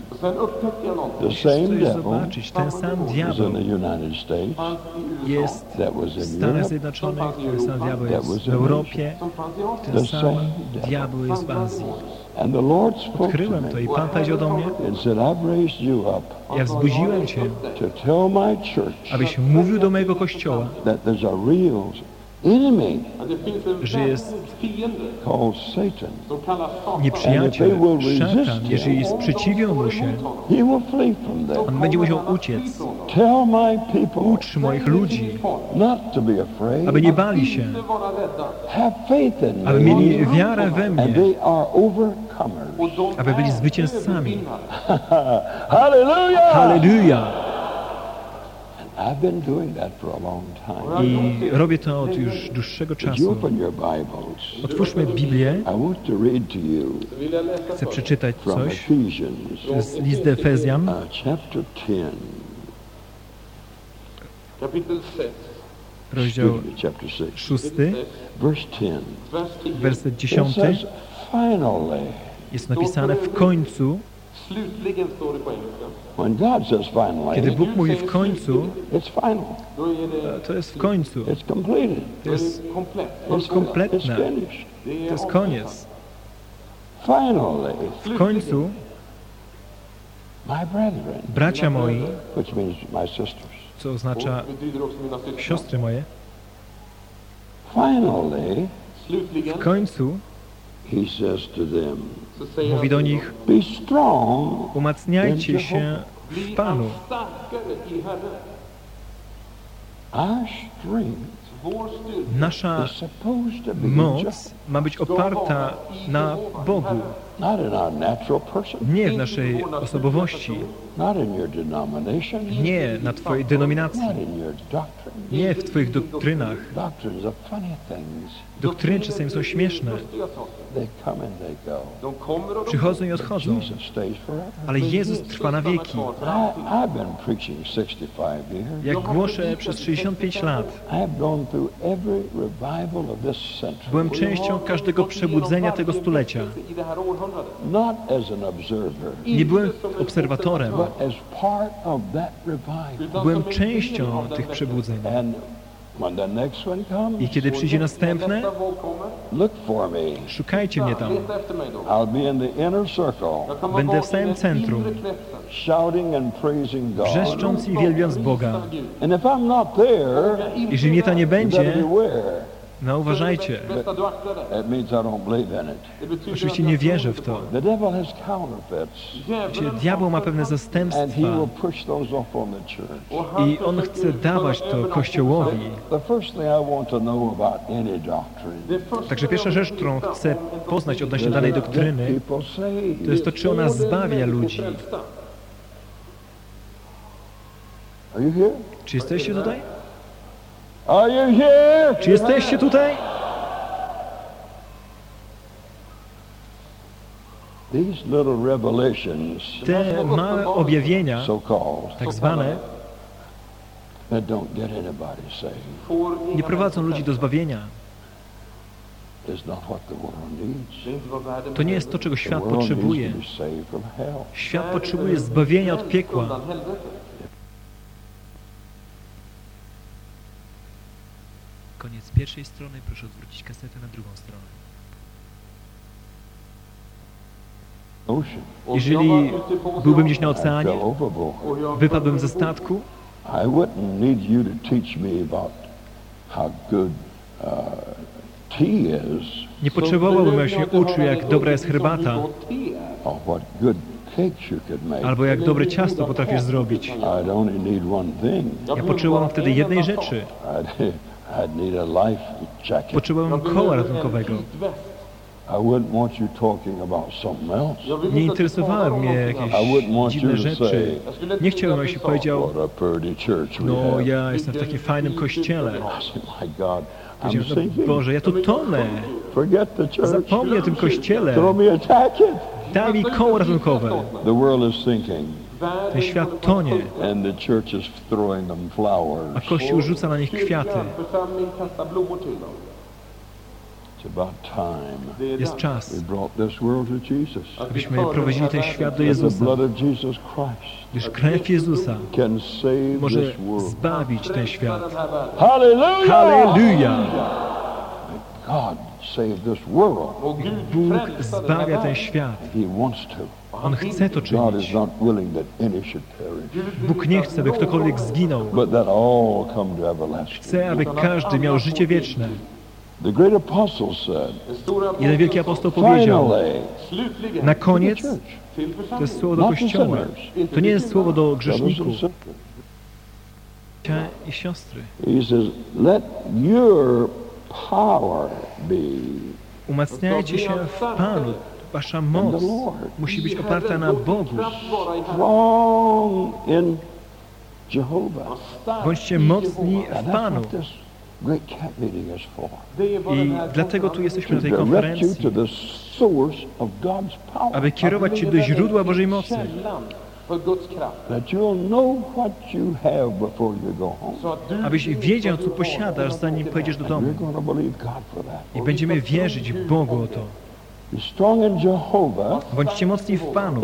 The same devil ten sam was diabeł in the United States, jest that was w in Stanach Europe, Zjednoczonych, ten sam diabeł jest w Europie, ten sam diabeł jest w Azji. Odkryłem to i Pan powiedział do mnie, ja wzbudziłem Cię, abyś mówił do mojego kościoła, że jest nieprzyjaciel, szatan. Jeżeli sprzeciwią mu się, on będzie musiał uciec. Ucz moich ludzi, aby nie bali się, aby mieli wiarę we mnie, aby byli zwycięzcami. Hallelujah! Halleluja! I've been doing that for a long time. I robię to od już dłuższego czasu. Otwórzmy Biblię. Chcę przeczytać coś. Jest list do Efezjan, uh, chapter 10. kapitel 6, rozdział Excuse me, chapter 6, 6, verse 10. vers 10. werset It 10. says, finally, Jest napisane w końcu, Slutligen står det på engelska. when God says finally, kiedy Bóg mówi w końcu, it's final. To jest w końcu. It's completed. To jest, to jest It's kompletne. To jest koniec. Finally, W końcu, my brethren, bracia moi, which means my sisters, co oznacza siostry moje, finally, w końcu he says to them, mówi do nich, umacniajcie się w Panu. Nasza moc ma być oparta na Bogu, nie w naszej osobowości, nie na Twojej denominacji, nie w Twoich doktrynach. Doktryny czasem są śmieszne, przychodzą i odchodzą, ale Jezus trwa na wieki. I, I've been preaching 65 years. Jak głoszę przez 65 lat, byłem częścią każdego przebudzenia tego stulecia. Nie byłem obserwatorem, byłem częścią tych przebudzeń. I kiedy przyjdzie następne, szukajcie mnie tam. Będę w samym centrum. Wrzeszcząc i wielbiąc Boga. Jeżeli mnie tam nie będzie. No uważajcie. Oczywiście nie wierzę w to. Wiecie, diabeł ma pewne zastępstwa i on chce dawać to Kościołowi. Także pierwsza rzecz, którą chcę poznać odnośnie danej doktryny, to jest to, czy ona zbawia ludzi. Czy jesteście tutaj? Czy jesteście tutaj? Te małe objawienia, tak zwane, nie prowadzą ludzi do zbawienia. To nie jest to, czego świat potrzebuje. Świat potrzebuje zbawienia od piekła. Koniec pierwszej strony, proszę odwrócić kasetę na drugą stronę. Och Jeżeli byłbym gdzieś na oceanie, wypadłbym ze statku, I wouldn't need you to teach me about how good uh, tea is nie potrzebowałbym, abyś mnie uczył, jak dobra jest herbata, or what good cakes you could make. albo jak dobre ciasto potrafisz zrobić. I'd only need one thing. Ja potrzebowałem wtedy jednej rzeczy. I'd, Potrzebowałem koła ratunkowego. I wouldn't want you talking about something else. Nie interesowały mnie jakieś I wouldn't want dziwne you to rzeczy. say, Nie chciałem, abyś powiedział, no ja jestem w takim fajnym kościele. I said, my God, I'm Powiedziałem, no sinking. Boże, ja tu tonę. Forget the church. Zapomnij o tym kościele. Throw me a jacket. Daj mi koło ratunkowe. Ten świat tonie, a Kościół rzuca na nich kwiaty. Jest czas, abyśmy prowadzili ten świat do Jezusa. Gdyż krew Jezusa może zbawić ten świat. Hallelujah! Halleluja! God save this world. Och Gud Bóg zbawia ten świat. He wants to. On chce to czynić. Bóg nie chce, by ktokolwiek zginął. Chce, aby każdy miał życie wieczne. Jeden wielki apostoł powiedział, na koniec to jest słowo do Kościoła. To nie jest słowo do grzeszników i siostry. Umacniajcie się w Panu. Wasza moc musi być oparta na Bogu. Bądźcie mocni w Panu. I dlatego tu jesteśmy na tej konferencji, aby kierować Cię do źródła Bożej mocy. Abyś wiedział, co posiadasz, zanim pojedziesz do domu. I będziemy wierzyć Bogu o to. Bądźcie mocni w Panu,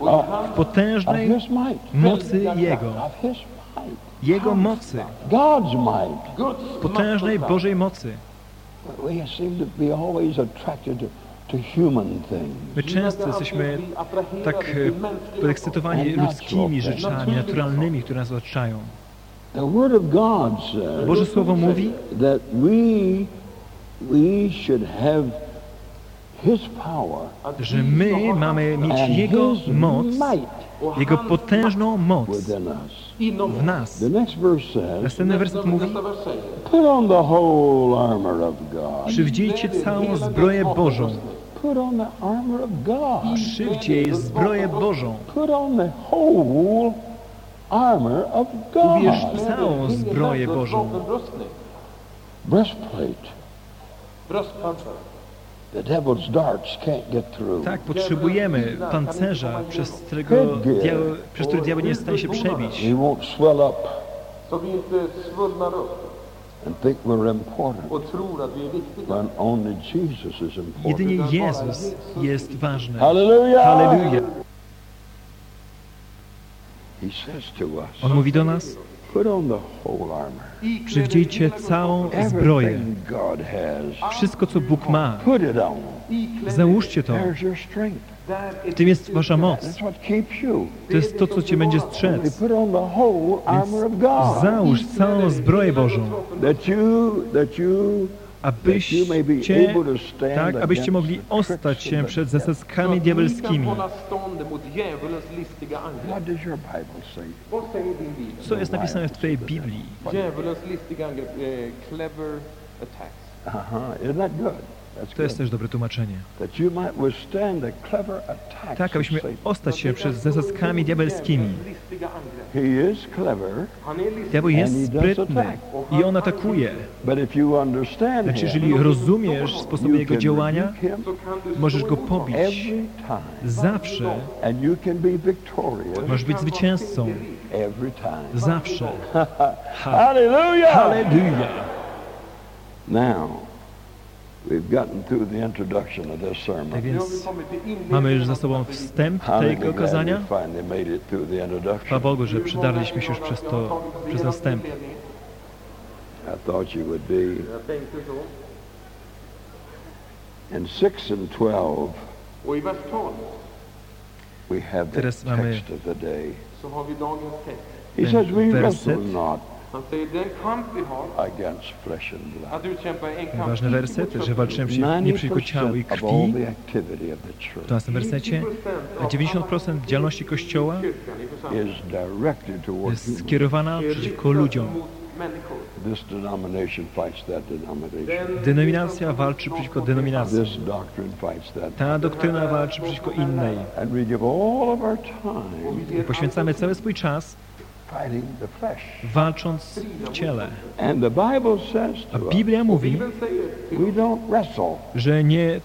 of potężnej mocy Jego. Jego mocy, potężnej Bożej mocy. My często jesteśmy tak e, podekscytowani ludzkimi rzeczami, naturalnymi, które nas otaczają. Boże Słowo mówi, że my mamy mieć Jego His moc, might Jego potężną moc within us. w nas. The next verse says, Następny werset mówi, Nästa vers säger, "Put on the whole armor of God." przywdziejcie całą zbroję Bożą. Put on the armor of God. Przywdziej zbroję Bożą. Put on the whole armor of Ubierz God. całą zbroję Bożą. Breastplate. Tak, potrzebujemy pancerza, przez którego diabeł, przez który diabeł nie jest w stanie się przebić. Jedynie Jezus jest ważny. Hallelujah! Halleluja. He says to us, On mówi do nas, przywdziejcie całą zbroję. Wszystko, co Bóg ma, załóżcie to. W tym jest wasza moc. To jest to, co cię będzie strzec. God. Załóż całą zbroję Bożą, Abyście, tak, abyście mogli ostać się przed zasadzkami diabelskimi. Co jest napisane w Twojej Biblii? Attacks. Uh-huh. Isn't that good? To jest też dobre tłumaczenie. Tak, abyśmy ostać się przed zasadzkami diabelskimi. Diabeł jest sprytny i on atakuje. Lecz him, jeżeli rozumiesz sposoby you jego działania, możesz go pobić. Zawsze możesz być zwycięzcą. Zawsze. Hallelujah! Halleluja! Now, Tak więc mamy już za sobą wstęp tego kazania. finally made it through the Chwała introduction? Bogu, że przydarliśmy się już przez to, przez ten wstęp. I thought you would be. Jag tänkte så. In 6 and 12, Och i vers 12 we have the Teraz mamy- Ten says, We werset. Wrestle not Han säger den kamp vi har against flesh and blood. att utkämpa är en kamp Ważny inte werset, mot że walczymy nie przeciwko ciału i 90% of all krwi. W church 12 wersecie 90% działalności Kościoła jest skierowana przeciwko ludziom. Denominacja walczy przeciwko denominacji. Ta doktryna walczy przeciwko innej. I poświęcamy cały swój czas. Walcząc w ciele. A Biblia mówi, że nie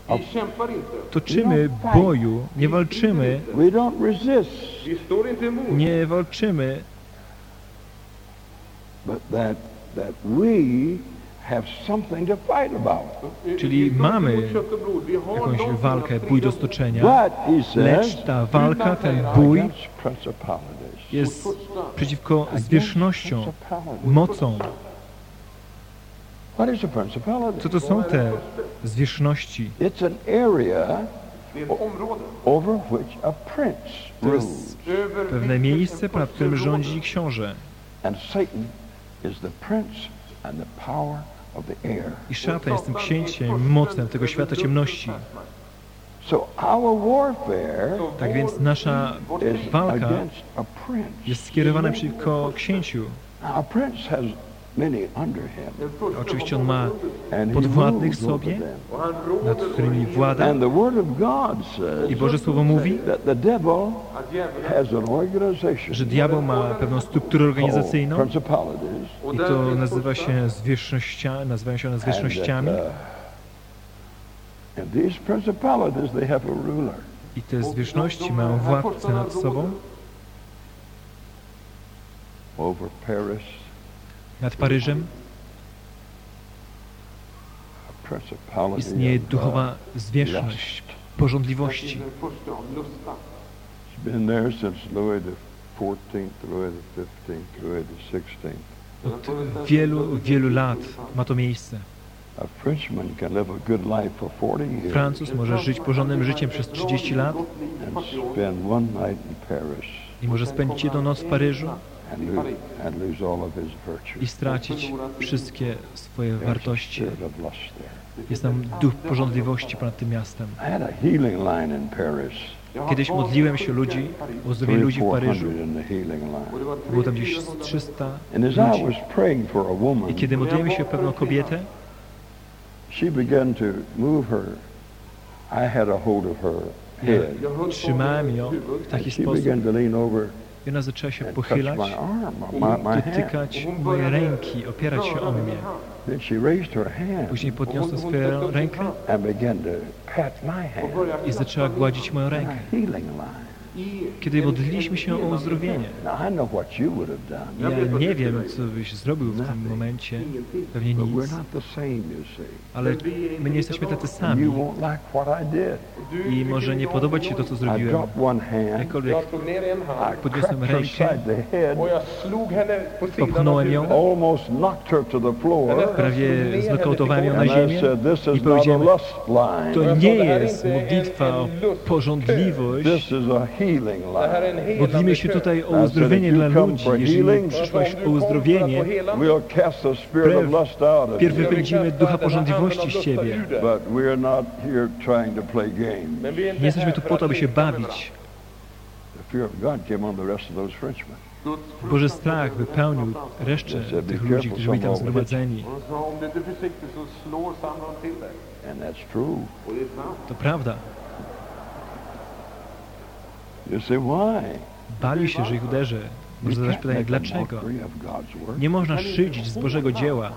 toczymy boju, nie walczymy, nie walczymy. Czyli mamy jakąś walkę, bój do stoczenia, lecz ta walka, ten bój. Jest przeciwko zwierzchnościom, mocą. Co to są te zwierzchności? To jest pewne miejsce, nad którym rządzi książę. I szatan jest tym księciem, mocem tego świata ciemności. Tak więc nasza walka jest skierowana przeciwko księciu. Oczywiście on ma podwładnych sobie, nad którymi włada. I Boże Słowo mówi, że diabeł ma pewną strukturę organizacyjną. i to nazywa się zwierzchnościami, nazywają się one zwierzchnościami uh, and these principalities they have a ruler. I te zwierzchności mają władcę nad sobą, nad Paryżem. Istnieje uh, duchowa zwierzchność, Sixteenth. Od wielu, wielu lat ma to miejsce. A Frenchman can live a good life for 40 years Francuz może żyć porządnym życiem przez 30 lat i może spędzić jedną noc w Paryżu i stracić wszystkie swoje wartości. Jest tam duch porządliwości ponad tym miastem. Kiedyś modliłem się ludzi, o uzdrowienie ludzi w Paryżu. Było tam gdzieś 300 300 And as I ludzi. I kiedy modliłem się o pewną kobietę, she began to move her. I had a hold of her head. Trzymałem ją w taki she sposób began to lean over i ona zaczęła się pochylać, hand. dotykać mojej ręki, opierać się o mnie. Później podniosła swoją rękę i zaczęła gładzić moją rękę. I Kiedy modliliśmy się o uzdrowienie, I ja nie wiem, co byś zrobił w tym momencie, pewnie nic, ale my nie jesteśmy tacy sami I może nie podoba Ci się to, co zrobiłem. Jakkolwiek podniosłem rękę, popchnąłem ją, prawie znokautowałem ją na ziemię. i powiedziałem, lust line. To nie jest modlitwa o porządliwość. Modlimy się tutaj o uzdrowienie dla ludzi. Jeżeli przyszłaś o uzdrowienie, pierw wypędzimy ducha porządliwości z Ciebie. Nie jesteśmy tu po to, aby się bawić. Boży strach wypełnił resztę tych ludzi, którzy byli tam zgromadzeni. To prawda. Bali się, że ich uderzy. Można zadać pytanie, dlaczego? Nie można szydzić z Bożego dzieła.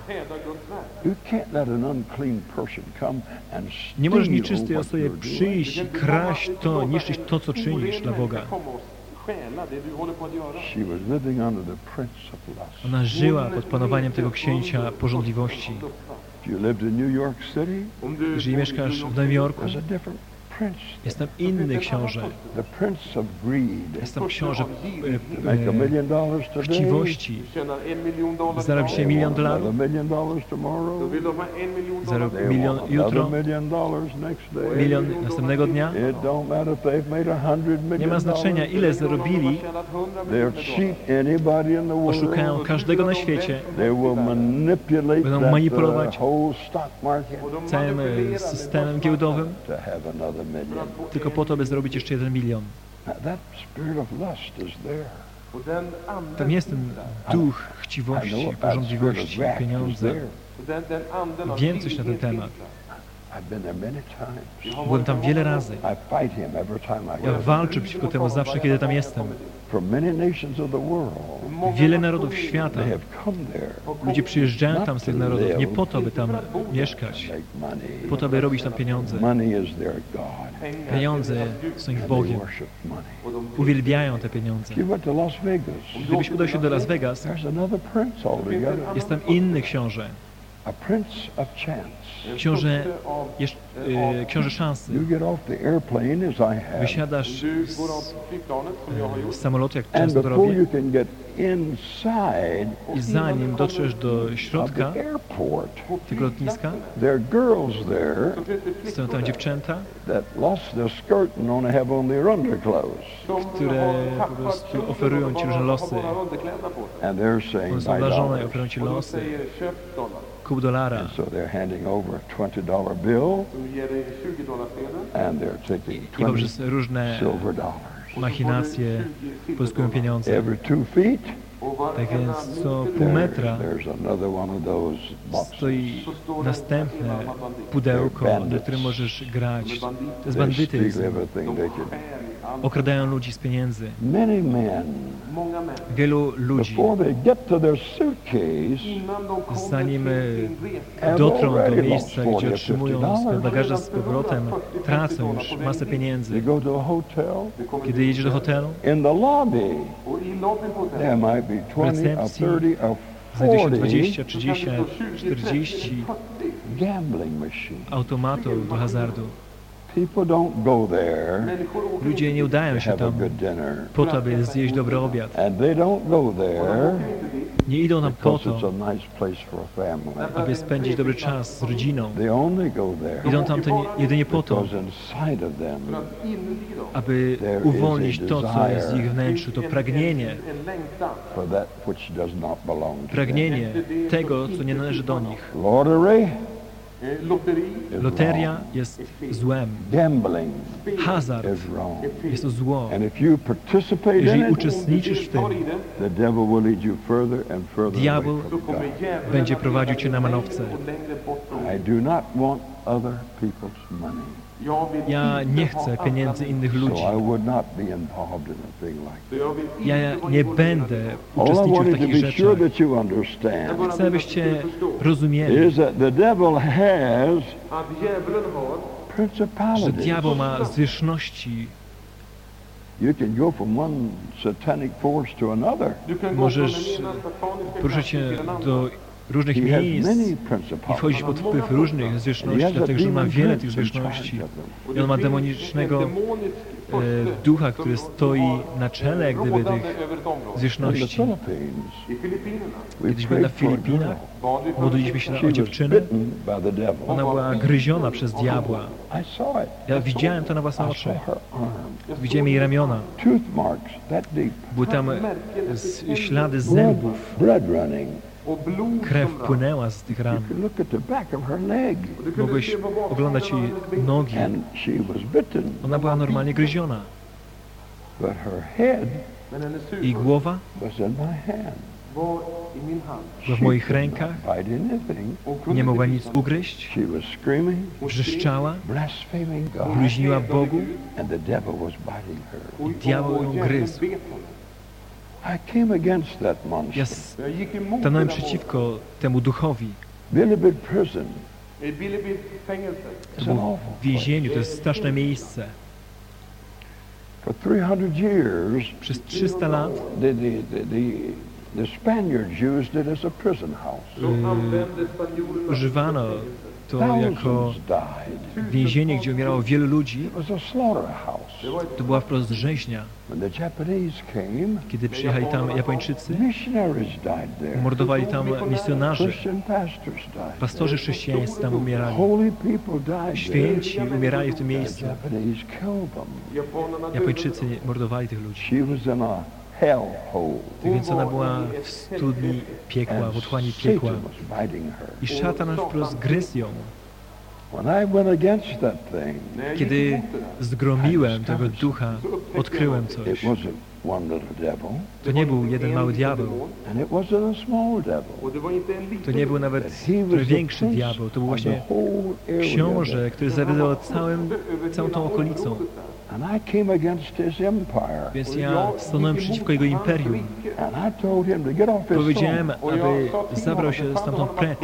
Nie możesz nieczystej osobie przyjść i kraść to, niszczyć to, co czynisz dla Boga. Ona żyła pod panowaniem tego księcia porządliwości. Du Jeżeli mieszkasz w Nowym Jorku, there's a different prince. jest tam inny książę. The prince of greed. Jest tam książę today. chciwości. Zarobi się milion dolarów, million dollars Då tomorrow. vill de ha en miljon dollar Zarob They milion jutro, milion następnego dnia. Nie ma znaczenia, ile zarobili. Oszukają każdego na świecie. Będą manipulować uh, market Całym e, systemem giełdowym, tylko po to, by zrobić jeszcze jeden milion. Tam jest ten duch chciwości, is pieniądze. Wiem coś na ten temat. Byłem tam wiele razy. Ja walczę przeciwko temu zawsze, kiedy tam jestem. From many nations of the world, Wiele narodów świata. they have come there Ludzie przyjeżdżają tam z tych narodów nie po to, by tam mieszkać, po to, by robić tam pieniądze. Money is their God. Pieniądze są ich They Bogiem. worship money. Uwielbiają te pieniądze. Gdybyś udał się do Las Vegas, jest tam inny książę. Książę, jeszcze, e, książę szansy. Wysiadasz z, samolotu, jak często to robię, i zanim dotrzesz do środka tego lotniska, stoją tam dziewczęta, które po prostu oferują ci różne losy. One są obnażone i oferują ci losy, kup dolara. So they're handing over a $20 bill De ger dig 20 dollar sedeln. and they're taking I 20 poprzez różne silver dollars. machinacje pozyskują pieniądze. Every two feet, Och var Tak więc co pół metra stoi następne pudełko, na którym możesz grać. To jest bandytyzm. Okradają ludzi z pieniędzy. Wielu ludzi, zanim e, dotrą do miejsca, 40 gdzie otrzymują 50 swoje bagaże z powrotem, tracą już masę pieniędzy. Kiedy jedziesz do hotelu, In the lobby, Och i lobbyn på there hotellet. might be 20 or recepcji 30 or znajduje się 40 20, 30, 40 gambling machines. automatów do hazardu. Ludzie nie udają się tam po to, by zjeść dobry obiad. Nie idą tam po to, aby spędzić dobry czas z rodziną. Idą tam jedynie po to, aby uwolnić to, co jest w ich wnętrzu, to pragnienie, pragnienie tego, co nie należy do nich. Is Loteria wrong. jest złem. Gambling Hazard is wrong. jest to zło. And if you participate in Jeżeli it, uczestniczysz w tym, Tar i den. the devil will lead you further and further Diabeł będzie prowadził cię na manowce. Ja nie chcę pieniędzy innych ludzi. Ja nie będę uczestniczył w takich rzeczach. Chcę, abyście rozumieli, że diabeł ma zwierzchności. You can go from one satanic force to another. Du kan gå Możesz poruszać się do różnych miejsc i wchodzić pod wpływ różnych zwierzchności, dlatego że on ma wiele tych zwierzchności. I on ma demonicznego e, ducha, który stoi na czele gdyby tych zwierzchności. Kiedyś byłem na. Filipinach, modliliśmy się o dziewczynę. Ona była gryziona przez diabła. Ja widziałem to na własne oczy. Widziałem jej ramiona. Były tam e, ślady zębów. Krew płynęła z tych ran. Mogłeś oglądać jej nogi. Ona była normalnie gryziona. I głowa i była w moich rękach, nie mogła nic ugryźć, wrzeszczała, bluźniła Bogu och- diabeł ją gryzł. Ja stanąłem przeciwko temu duchowi. To było w więzieniu, to jest straszne miejsce. For 300 years, Przez 300 lat the, the, the, the, the Spaniards used it as a prison house. Så använde spanjorerna używano to jako więzienie, gdzie umierało wielu ludzi. To była wprost rzeźnia. Kiedy przyjechali tam Japończycy, mordowali tam misjonarzy. Pastorzy chrześcijańscy tam umierali. Święci umierali w tym miejscu. Japończycy mordowali tych ludzi. Hole. Więc ona była w studni piekła, w otchłani piekła. I szatan wprost gryzł ją. Kiedy zgromiłem tego ducha, odkryłem coś. To nie był jeden mały diabeł. To nie był nawet większy diabeł. To był właśnie książę, który zawiadował całym, całą tą okolicą. Więc ja stanąłem przeciwko jego imperium. Powiedziałem, aby zabrał się stamtąd precz.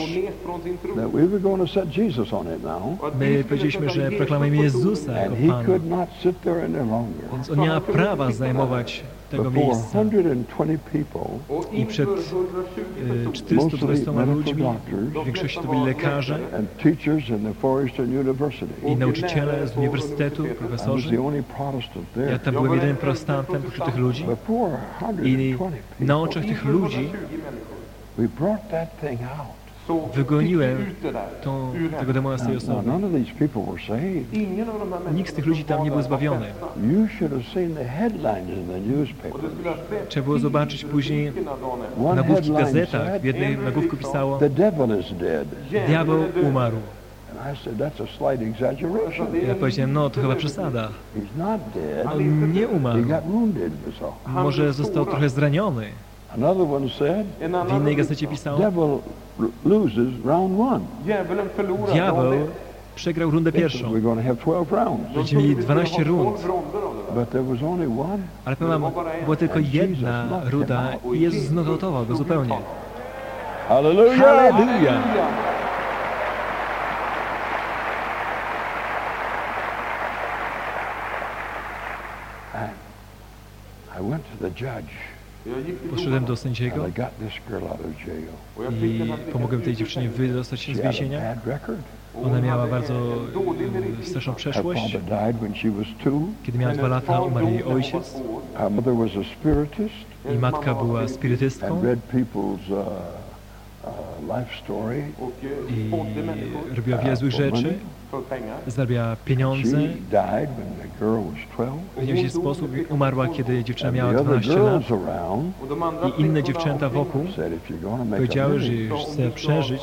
My powiedzieliśmy, że proklamujemy Jezusa jako Pana. Więc on nie ma prawa zajmować tego miejsca. 120 people, Och I przed inför 120 y, personer, mostly 420 medical ludźmi, w większości to byli lekarze i nauczyciele z uniwersytetu, profesorzy. Ja tam byłem jedynym prostantem pośród tych ludzi i 120 na oczach tych ludzi Wygoniłem tą, tego demona z tej osoby. Nikt z tych ludzi tam nie był zbawiony. Trzeba było zobaczyć później nagłówki w gazetach. W jednej nagłówku pisało. Diabeł umarł. And I said, that's a slight exaggeration. Ja powiedziałem, no to chyba przesada. He's not dead. On nie umarł. Może został trochę zraniony. W innej gazecie förlorar diabeł przegrał rundę pierwszą. We're going to have 12 rounds. Będziemy mieli 12 rund. But there was only one. Ale powiem wam, była tylko jedna ruda i Jezus znokautował go zupełnie. Hallelujah! Halleluja! I went to the judge Jag gick till Poszedłem do sędziego I pomogłem tej dziewczynie wydostać się z She had a więzienia. bad record. Och Ona miała bardzo e, straszną przeszłość. father died when she was two. Kiedy miała dwa lata, umarł jej ojciec i matka była spirytystką and read people's uh, uh, life story. Och i robiła wiele złych rzeczy, She pieniądze. died when the girl was 12. W jakiś sposób umarła, kiedy dziewczyna miała the other 12 lat. I inne dziewczęta wokół powiedziały, że już chce przeżyć,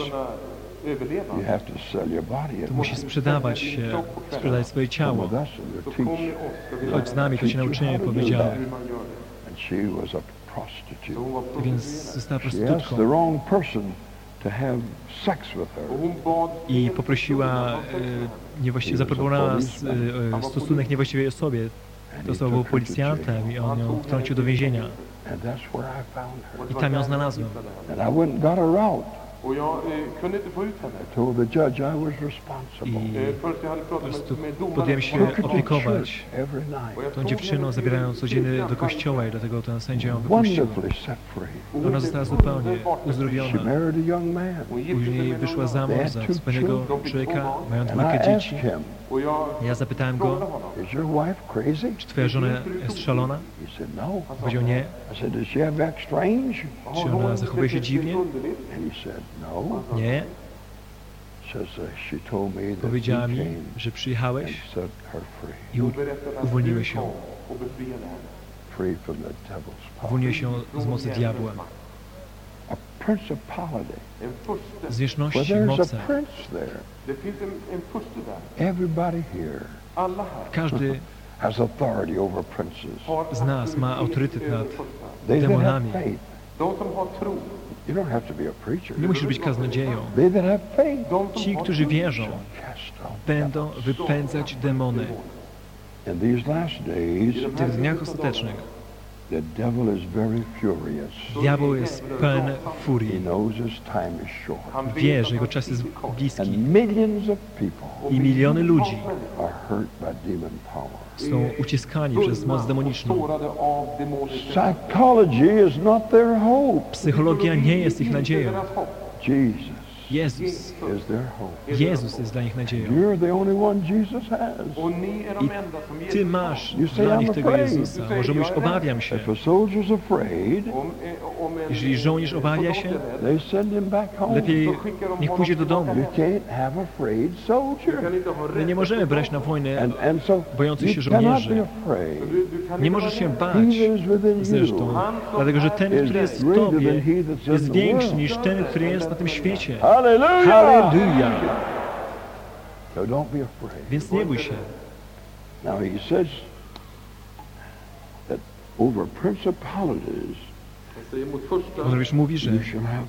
to musi sprzedawać się, sprzedać swoje ciało. Chodź z nami, to się nauczymy, powiedziała. Więc została prostytutką i poprosiła, e, niewłaściwie zaproponowała e, e, stosunek niewłaściwej osobie. To osoba był policjantem i on ją wtrącił do więzienia. I tam ją znalazłem. Och jag eh, kunde inte få ut henne. I told the judge I was responsible. I Eh, först jag hade po pratat prostu med, med domaren. podjąłem się opiekować every night. tą dziewczyną, zabierając codziennie do kościoła i dlatego ten sędzia ją wypuścił. Wonderfully set free. Och Ona została zupełnie. She uzdrowiona. married a young man. Hon gifte sig Później wyszła za mąż za wspaniałego człowieka, mają And I dwójkę asked dzieci. him, Ja zapytałem go, czy twoja żona jest szalona? No. Powiedział nie. I said, does she have act strange? "Har Czy ona zachowuje się dziwnie? underligt?" And he said, no. Nie. Powiedziała mi, że przyjechałeś i uwolniłeś ją. Uwolniłeś ją z mocy diabła. A principality. En furste. Well, Zwierzchności, there's mocy. Każdy has authority over princes. har z nas ma autorytet nad demonami. faith. De som har tro, You don't have to be a preacher. Nie musisz być kaznodzieją. Ci, którzy wierzą, będą wypędzać demony. In these last days, W tych dniach ostatecznych the devil is very furious. diabeł jest pełen furii. Wie, że jego czas jest bliski i miliony ludzi są uciskani przez moc demoniczną. Psychologia nie jest ich nadzieją. Jezus, is their hope. Jezus jest dla nich nadzieją. You're the only one Jesus has. Och ni är de enda som Ty masz dla "I'm nich tego afraid." Jezusa. Może mówisz, obawiam się. Jeżeli żołnierz obawia się, lepiej niech pójdzie do domu. My nie możemy brać na wojnę bojących się żołnierzy. Nie możesz się bać zresztą, dlatego że ten, który jest w Tobie, jest większy niż ten, który jest na tym świecie. Hallelujah! Halleluja! So don't be afraid. Więc nie bój się. Now he says that over principalities första Możesz mówi, że you shall have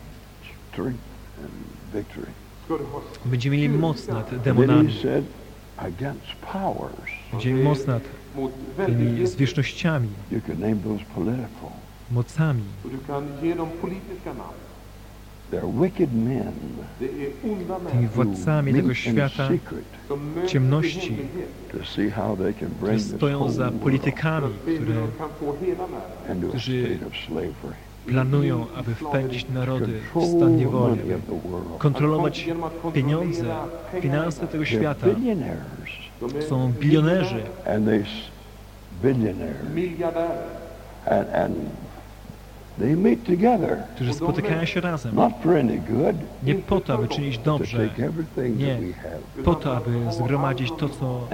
strength and victory. ska du ha będziemy mieli moc nad demonami. Będziemy mieli moc nad tymi zwierzchnościami, mocami. Tymi władcami tego in świata, ciemności. i hemlighet to see how they can które bring this stoją whole za world politykami, które którzy state of slavery. planują, aby wpędzić narody w Control stan niewoli, money of the world. kontrolować pieniądze, finanse tego świata. Są bilionerzy którzy spotykają się razem. Nie po to, aby czynić dobrze, Nie. po to, aby zgromadzić to, co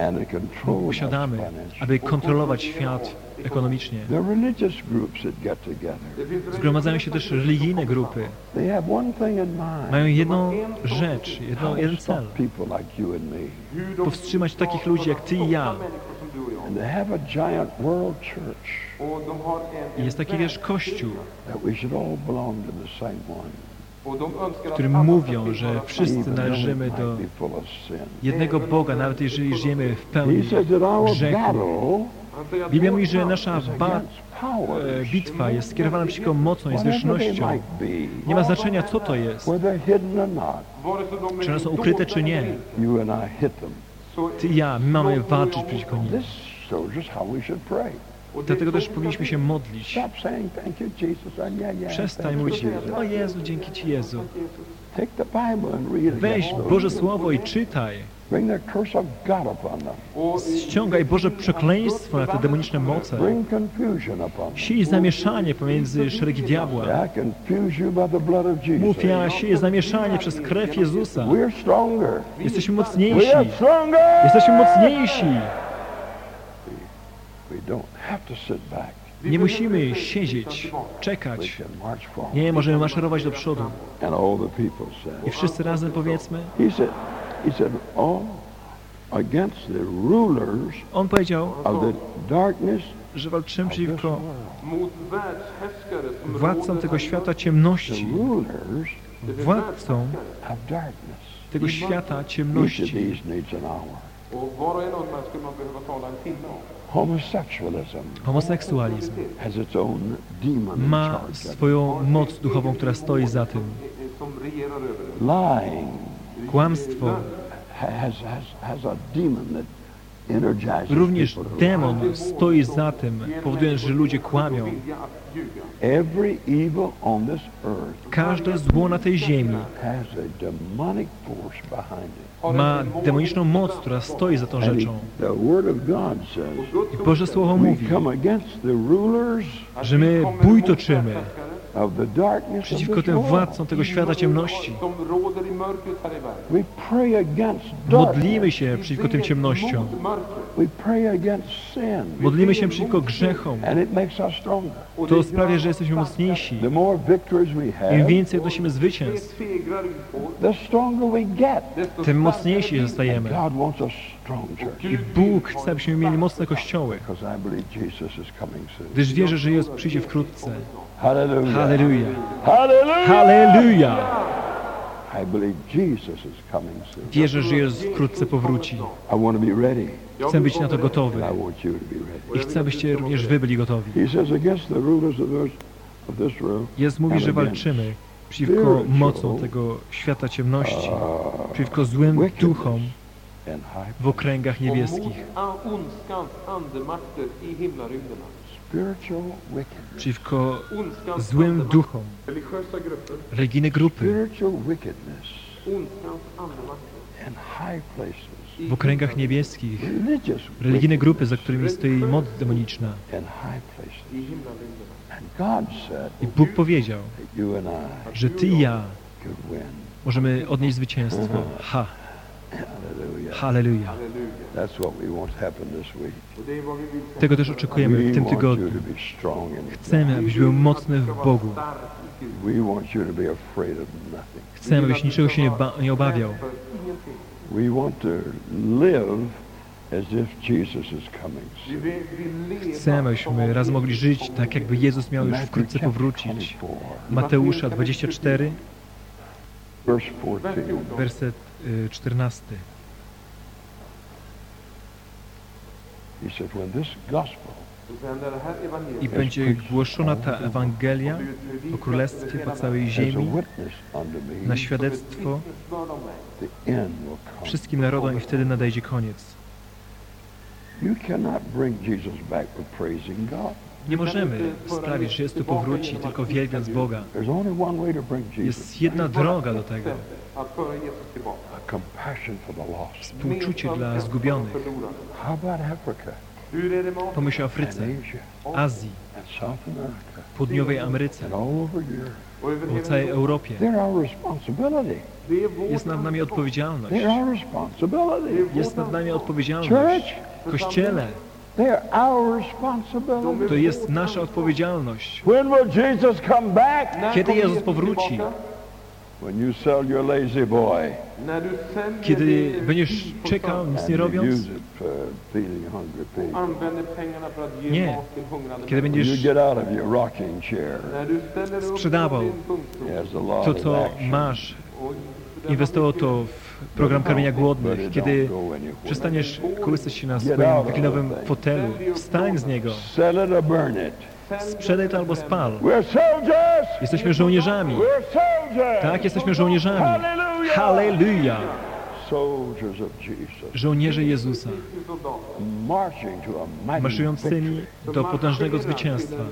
posiadamy, aby kontrolować świat ekonomicznie. Zgromadzają się też religijne grupy. Mają jedną rzecz, to jeden cel. Powstrzymać takich ludzi jak ty i ja. Jest taki wiesz kościół, w którym mówią, że wszyscy należymy do jednego Boga, nawet jeżeli żyjemy w pełni grzechu. Biblia mówi, że nasza ba e, bitwa jest skierowana przeciwko mocą i zwierzchnością. Nie ma znaczenia, co to jest. Czy one są ukryte, czy nie. Ty i ja, my mamy walczyć przeciwko nim. Dlatego też powinniśmy się modlić. Stop saying thank you, Jesus. And yeah, yeah. Przestań mówić, o Jezu, dzięki Ci Jezu. Weź Boże Słowo i czytaj. Bring the curse of God upon them. Och Ściągaj Boże przekleństwo na te demoniczne moce. Bring confusion upon them. Siej zamieszanie pomiędzy szeregi diabła. I confuse you by the blood of Jesus. Mów, ja sieję zamieszanie przez krew Jezusa. Jesteśmy We mocniejsi. are stronger. Jesteśmy mocniejsi. We don't have to sit back. Nie musimy siedzieć, We czekać. can march forward. Nie, możemy maszerować do przodu. And all the people I wszyscy razem powiedzmy. He said, he said, all against the rulers On powiedział, of the darkness że walczymy of this przeciwko władcom tego świata ciemności, darkness. tego świata ciemności. Homoseksualizm ma swoją moc duchową, która stoi za tym. Kłamstwo Również demon stoi za tym, powodując, że ludzie kłamią. Każde zło na tej ziemi ma demoniczną moc, która stoi za tą rzeczą. I Boże Słowo mówi, że my kommer przeciwko tym władcom tego świata ciemności. Modlimy darkness. się przeciwko tym ciemnościom. mot mörkret. We pray against sin. Modlimy się przeciwko grzechom. And it makes us stronger. Och To sprawia, że jesteśmy mocniejsi. The more victories we Im have, więcej odnosimy zwycięstw, tym mocniejsi zostajemy. I Bóg chce, abyśmy mieli mocne kościoły, because I believe Jesus is coming soon. gdyż wierzę, że Jezus przyjdzie wkrótce. Hallelujah. Halleluja! Hallelujah. Halleluja! I believe Jesus is coming soon. Wierzę, że Jezus wkrótce powróci. I want to be ready. Chcę być na to gotowy. I want you to be ready. I chcę, abyście również wy byli gotowi. He says against the rulers of this, of this world, Jezus mówi, że walczymy przeciwko mocom tego świata ciemności, przeciwko złym duchom w okręgach niebieskich, przeciwko złym duchom, grupper. religijne grupy. W okręgach niebieskich, religijne grupy, za którymi stoi moc demoniczna. I Bóg powiedział, że ty i ja możemy odnieść zwycięstwo. Ha, Hallelujah. halleluja. Tego też oczekujemy w tym tygodniu. Chcemy, abyś był mocny w Bogu. Chcemy, abyś niczego się nie, nie obawiał. Chcemy, abyśmy raz mogli żyć tak, jakby Jezus miał już wkrótce powrócić. 24, Mateusza 24, verse 14. werset y, 14. He said, when this gospel Och sen när det här evangeliet I będzie głoszona ta Ewangelia o Królestwie po całej ziemi na świadectwo wszystkim narodom i wtedy nadejdzie koniec. Nie możemy sprawić, że Jezus tu powróci, tylko wielbiąc Boga. Jest jedna droga do tego. A compassion for the lost. Współczucie dla zgubionych. How about Africa Pomyśl o Afryce, Asia Azji, and South America południowej Ameryce, po całej? Europie. Jest nad nami odpowiedzialność. Jest nad nami odpowiedzialność. Church, Kościele, they're our responsibility. to jest nasza odpowiedzialność. When will Jesus come back? När Kiedy Jezus powróci? Kiedy będziesz czekał, nic nie robiąc, Nie. Kiedy będziesz get out of your rocking chair. När du ställer upp sprzedawał to, co masz, inwestował to w program karmienia głodnych. Kiedy przestaniesz kołysać się na swoim wyklinowym fotelu, wstań z niego, Sprzedaj to albo spal. Jesteśmy żołnierzami. Tak, jesteśmy żołnierzami. Hallelujah. Halleluja! Żołnierze Jezusa, marszującymi do potężnego zwycięstwa.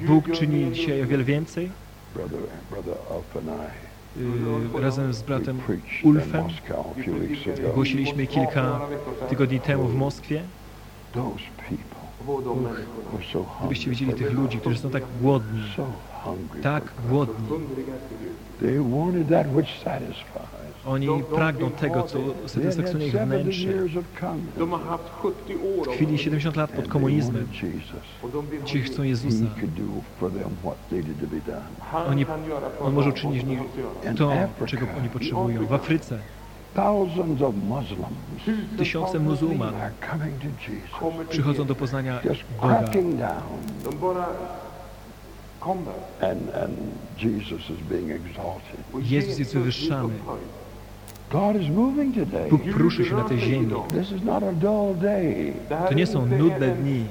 Bóg czyni dzisiaj o wiele więcej. Yy, razem z bratem Ulfem głosiliśmy kilka tygodni temu w Moskwie. Gdybyście hungry. widzieli tych ludzi, którzy są tak głodni, So hungry. tak głodni. Oni pragną tego, co They had had satysfakcjonuje ich 70 wnętrze. years of communism. De har haft 70 år W av chwili 70 lat pod komunizmem ci chcą. Jezusa. He could do for them what needed to be done. Han Oni- On może uczynić w nich to, czego oni potrzebują. W Afryce thousands of Muslims, hmm. Tysiące muzułman przychodzą do poznania Boga. Jezus jest wywyższany. Bóg pruszy się na tej ziemi. To nie są nudne dni.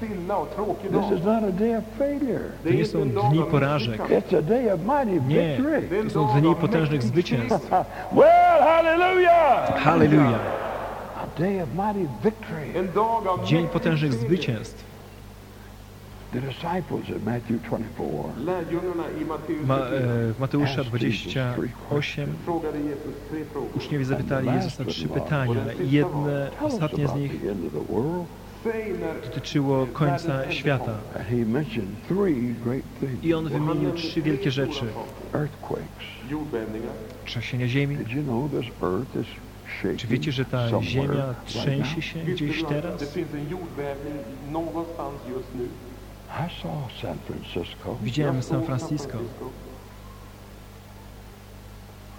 To nie są dni porażek. Nie, to są dni potężnych zwycięstw. Hallelujah! Dzień potężnych zwycięstw. The disciples in Matthew 24 Lärjungarna i Matteus Ma, 24 e, w Mateusza 28 frågade Jesus tre frågor. uczniowie zapytali Jezusa trzy pytania. I Jedne, ostatnie z nich dotyczyło końca świata. I on wymienił trzy wielkie rzeczy. Trzęsienia ziemi. Czy wiecie, że ta ziemia trzęsie się gdzieś teraz? Widziałem San Francisco.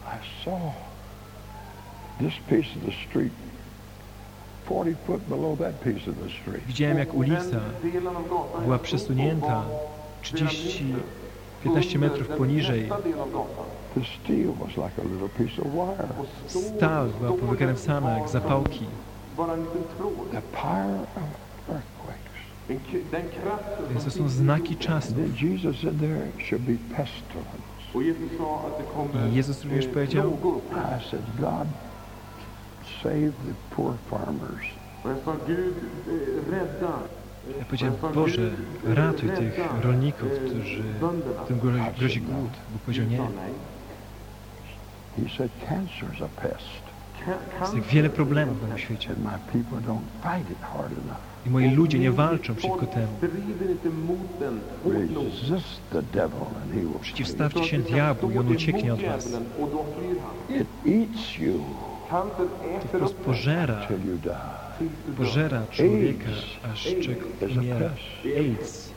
I saw this piece of the street 40 foot below that piece of the street. Widziałem, jak ulica była przesunięta var 30-15 metrów poniżej. Stal była powykręcana jak zapałki. Więc to są znaki kommer I Jezus również powiedział, plågor. I said, God, save the poor farmers. Och jag sa Gud, rädda. Ja powiedziałem, Boże, ratuj tych rolników, którzy, którym grozi, grozi głód. Bóg powiedział nie. He said, cancer is a pest. Jest tak wiele problemów na tym świecie. I moi ludzie nie walczą przeciwko temu. Przeciwstawcie się diabłu i on ucieknie od was. Upp prostu pożera, pożera człowieka, aż umiera. AIDS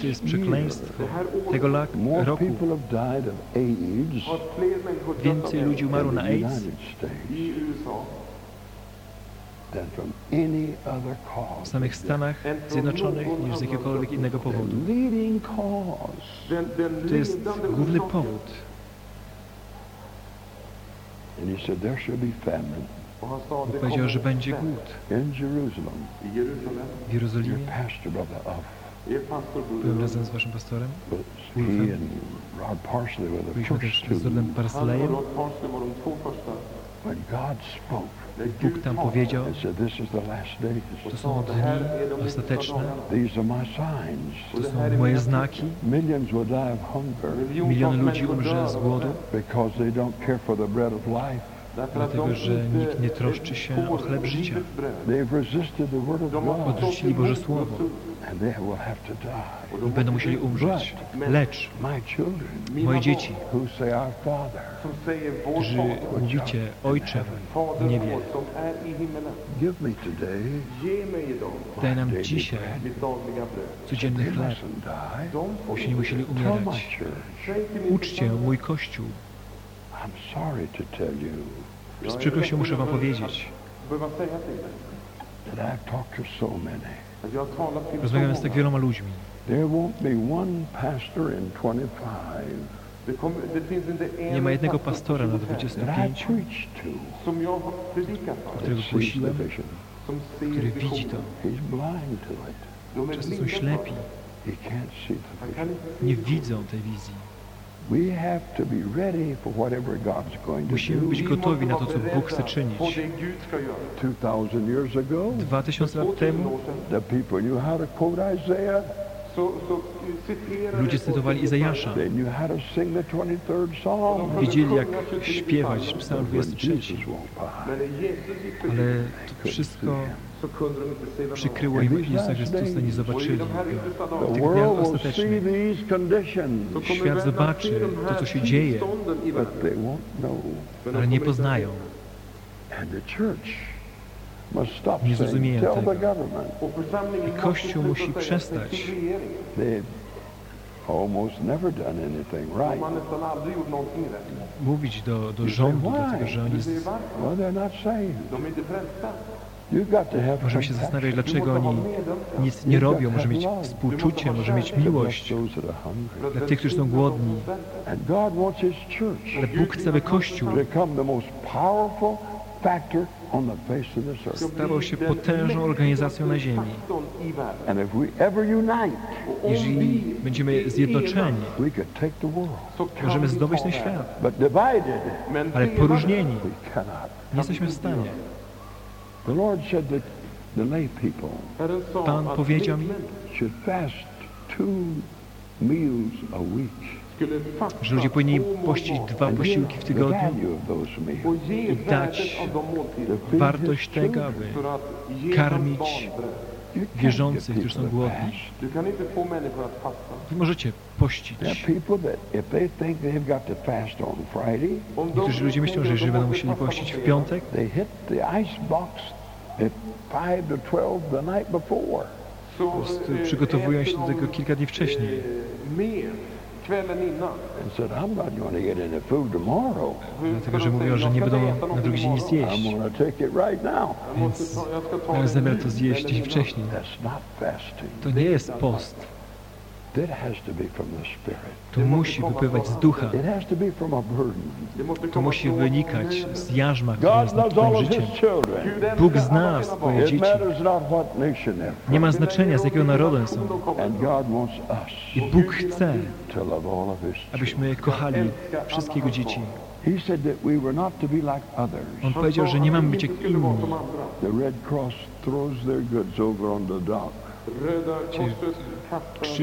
to jest przekleństwo. Tego roku więcej ludzi umarło na AIDS United States i USA than from any other w cause. samych Stanach Zjednoczonych niż z jakiegokolwiek innego powodu. The leading cause Den, den To jest główny powód. Bóg powiedział, że będzie głód w Jerozolimie. Er Byłem razem z waszym pastorem. Byliśmy też z Lordem two. Bóg tam powiedział, to są dni ostateczne, to są moje znaki. Miliony ludzi umrze z głodu, dlatego że nikt nie troszczy się o chleb życia. Odrzucili Boże Słowo. i będą musieli umrzeć. Lecz moje dzieci, którzy mówicie Ojcze w niebie, idag daj nam dzisiaj codzienny chleb. Byście nie musieli umierać. Uczcie mój Kościół. Z przykrością muszę wam powiedzieć, rozmawiam z tak wieloma ludźmi. There won't be one pastor in 25 Det, kommer, det finns inte en Nie ma jednego pastor pastora na 25 that I 25, preached to som jag har predikat för, którego głosiłem, który widzi to. Często są ślepi, nie widzą tej wizji. Musimy do. być gotowi na to, co Bóg chce czynić. på det Gud ska göra. 2,000 years ago, 2000 lat 2000 temu ludzie cytowali Izajasza. They knew how to sing the 23rd Psalm. Wiedzieli, jak śpiewać Psalm But when 23. Jesus walked by, Men när Jesus gick förbi Ale to wszystko przykryło im Jezusa Chrystusa, nie zobaczyli. Go. tych dniach ostatecznych Świat zobaczy to, co się dzieje, ale nie poznają. Nie zrozumieją tego. I Kościół musi przestać. Mówić do, do rządu, dlatego że oni... Z- Możemy się zastanawiać, dlaczego oni nic nie robią. Może mieć współczucie, może mieć miłość. Dla tych, którzy są głodni. Ale Bóg chce, by Kościół stawał się potężną organizacją na ziemi. Jeżeli będziemy zjednoczeni, możemy zdobyć ten świat. Ale poróżnieni nie jesteśmy w stanie. Pan powiedział mi, lekmän should fast two meals a week. skulle fasta że ludzie powinni pościć dwa posiłki w tygodniu i dać wartość tego, aby karmić wierzących, którzy są głodni. Wy możecie pościć. Niektórzy ludzie myślą, że jeżeli będą musieli pościć w piątek, they hit the ice box at 5 to 12 the night before. så, po prostu przygotowują się do tego kilka dni wcześniej. Dlatego, że mówią, że nie będą na drugi dzień nic I'm jeść. going to take it right now. Więc mają zamiar to zjeść wcześniej. To nie jest post. To be from the Spirit. To musi wypływać z ducha. It has to musi wynikać z jarzma, które God jest nad loves all Twoim of życiem. Bóg zna swoje dzieci. matters not what nation they're from. Nie ma znaczenia, z jakiego narodem są. And God wants us I Bóg chce, to love all of His children. abyśmy kochali wszystkie Jego dzieci. He said that we were not to be like others. On powiedział, że nie mamy być jak inni.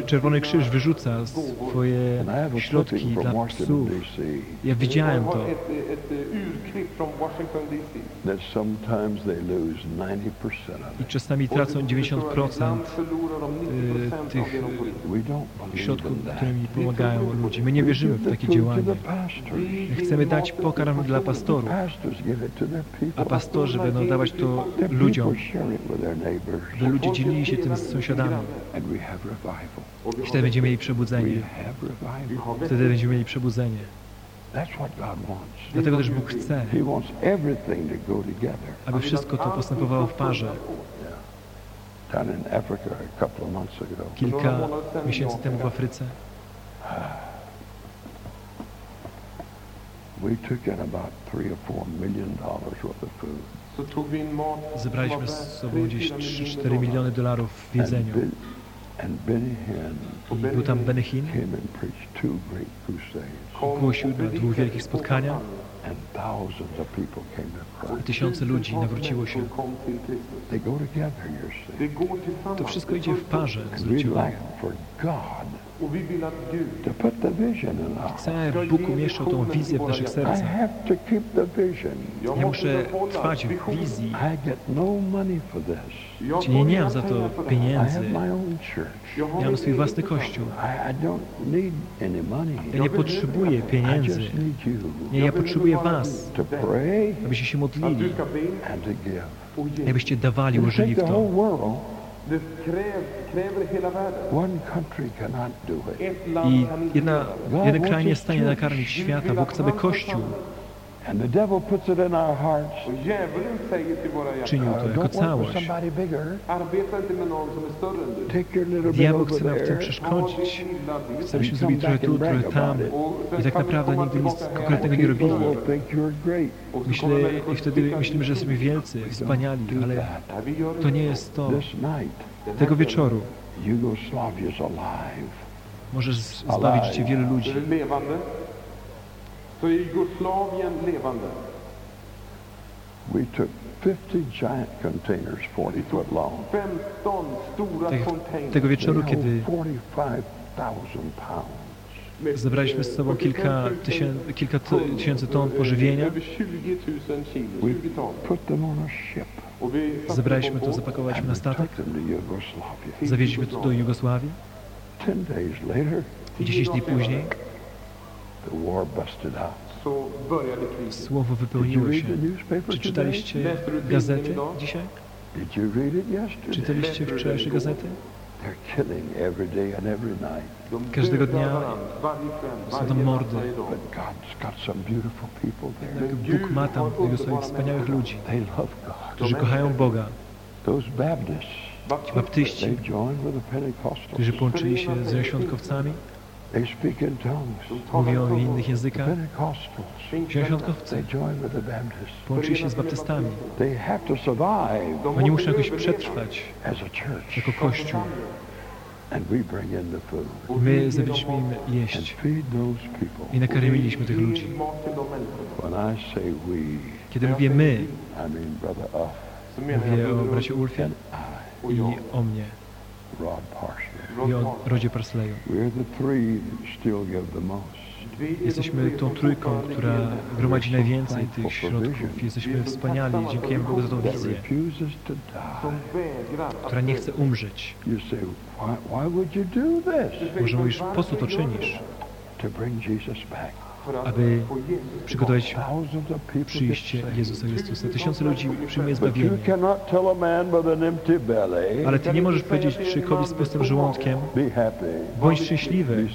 Czerwony Krzyż wyrzuca swoje środki dla psów. Ja widziałem to. har ett, ett urklipp från Washington DC. that sometimes they lose 90% of I czasami tracą 90% förlorar de 90% av tych, believe środków, którymi pomagają ludzi. My nie wierzymy w takie. My chcemy dać pokarm dla pastorów, a pastorzy będą dawać to ludziom, by ludzie dzielili się tym z sąsiadami. Wtedy będziemy mieli przebudzenie. Wtedy będziemy mieli przebudzenie. Dlatego też Bóg chce, aby wszystko to postępowało w parze. Kilka miesięcy temu w Afryce zebraliśmy z sobą gdzieś 3-4 miliony dolarów w jedzeniu. I był tam Benny Hinn, came and preached two great crusades. głosił na dwóch wielkich spotkaniach And thousands of people came to i Christ. tysiące ludzi nawróciło się. To wszystko idzie w parze, we Chcę, aby Bóg umieszczał tą wizję w naszych I sercach. have to keep the vision. Jag Ja muszę trwać w wizji. I get no Czyli nie mam za to pieniędzy. have my own church. Jag har Ja mam swój własny kościół. I, I don't need any money. Ja nie potrzebuję I pieniędzy. just need you Nie, ja potrzebuję was, to pray abyście się modlili, abyście dawali, użyli take w the whole to. World. Det kräv, kräver hela världen. One country cannot do it. Ett land I jedna, jeden kraj nie jest w stanie nakarmić świata. Bóg chce, by Kościół czynił to jako całość. Diabeł chce nam w tym przeszkodzić. Chce, byśmy zrobili trochę tu, trochę tam. I tak naprawdę nigdy nic konkretnego nie robili. Myślę, I wtedy myślimy, że jesteśmy wielcy, wspaniali, ale to nie jest to. This night, Tego wieczoru Yugoslavia's alive. może z- zbawić życie wielu ludzi. Så är Jugoslavien levande. We took 50 giant containers, 40 foot long. 15 stora Tego- containers. Tego wieczoru, kiedy 45,000 pounds. med, zebraliśmy z sobą kilka, 45 tysię, kilka tysięcy ton pożywienia. Över 20 000 kilo, We 20 ton. put them on a ship Och vi satte Zebraliśmy to, zapakowaliśmy na we statek, zawieźliśmy to do Jugosławii. Ten days later, I 10 dni później the war busted out. Så började kriget. Słowo Did you wypełniło read się. the newspaper Czy czytaliście gazety dzisiaj? Did you read it yesterday? Czytaliście wczorajsze gazety? Każdego dnia są tam mordy. Tak Bóg ma tam tego swoich wspaniałych ludzi, którzy kochają Boga. Ci baptyści, którzy połączyli się z zieloświątkowcami, They speak in tongues. mówią w innych językach. Pentecostals, Zieloświątkowcy they join with the Baptists. połączyli się z baptystami. They have to survive Oni muszą jakoś przetrwać as a church. jako Kościół. And we bring in the food My zabiliśmy im jeść feed those people. i nakarmiliśmy tych ludzi. Kiedy mówię my, mówię o bracie Ulfie och i o mnie I, o rodzie most. Jesteśmy tą trójką, która gromadzi najwięcej tych środków. Jesteśmy wspaniali. Dziękujemy Bogu za tą wizję, która nie chce umrzeć. Może mówisz, po co to czynisz? Aby przygotować przyjście. Jezusa Chrystusa. Tysiące ludzi you zbawienie. Ale ty nie możesz powiedzieć człowiekowi z pustym żołądkiem, bądź szczęśliwy,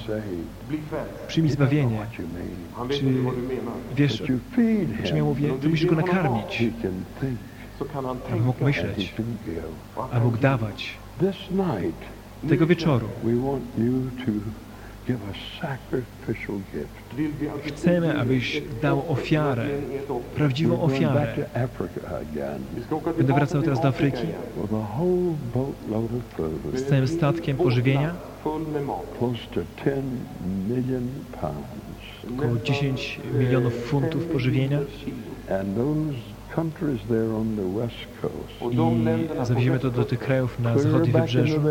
przyjmij zbawienie. Czy menar. wiesz, feed czym ja mówię? Ty musisz go nakarmić, aby mógł myśleć, can give. och han a mógł dawać. Tego wieczoru chcemy, abyś dał ofiarę, prawdziwą ofiarę. Będę wracał teraz do Afryki z całym statkiem pożywienia, Full med mat. close to 10 million pounds. około 10 milionów funtów pożywienia i zawieziemy to do tych krajów na zachodnim wybrzeżu.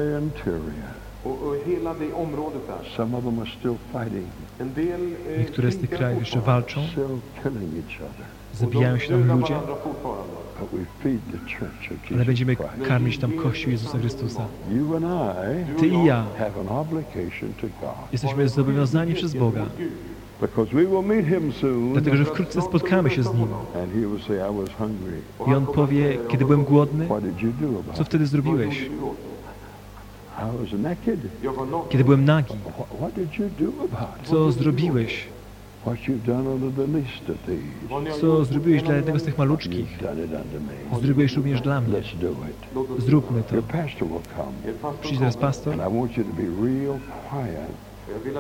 Och, och hela det området där. Some of them are still fighting, En del eh, Niektóre z tych krajów jeszcze walczą, still killing each other. Och zabijają się tam ludzie, varandra fortfarande. But we feed the church of ale będziemy karmić tam Kościół Jezusa Chrystusa. You and I Ty i ja have an obligation to God. jesteśmy zobowiązani przez Boga, dlatego że wkrótce spotkamy się z Nim. I On powie, kiedy byłem głodny, co wtedy zrobiłeś? I was naked. Jag var naken. Kiedy byłem nagi, What, what did you do about it? co zrobiłeś? What you've done unto the least of these, Vad ni har Co zrobiłeś dla jednego z tych maluczkich, you've done it unto me. zrobiłeś również dla mnie. Let's do it. Låt oss Zróbmy to. Your pastor will come. Pastor Przyjdź teraz pastor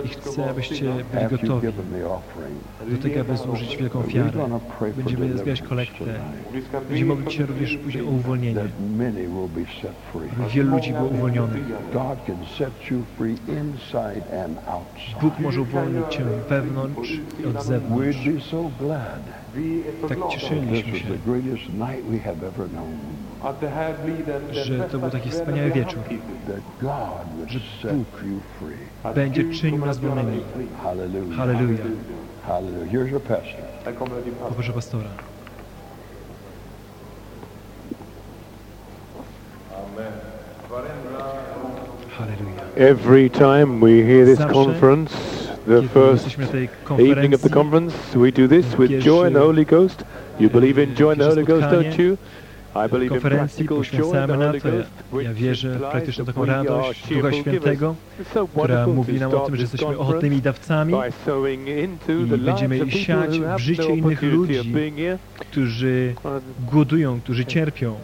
I chcę, abyście byli gotowi do tego, aby złożyć wielką ofiarę. Będziemy zbierać kolektę. Będziemy modlić się również później o uwolnienie, aby wielu ludzi było uwolnionych. Bóg może uwolnić Cię wewnątrz i od zewnątrz. Tak This cieszyliśmy was się, the greatest night we have ever known. att det här blir den, den że to był taki wspaniały wieczór. hittills. That God would Że set Bóg you free. Att będzie czynił nas wolnymi. Halleluja. Poproszę pastora. Halleluja. Every time we hear this conference, the first evening of the konferencji, conference, we do this with joy and the Holy Ghost. You believe in joy and the Holy Ghost, don't you? I believe in konferencji poświęcamy na Holy to. Ja, Ghost, which ja wierzę w praktyczną taką radość Ducha Świętego, która mówi nam o tym, że jesteśmy ochotnymi dawcami, by sowing into i the lives będziemy of people siać who w have życie no innych opportunity ludzi. of being here. którzy głodują, którzy cierpią.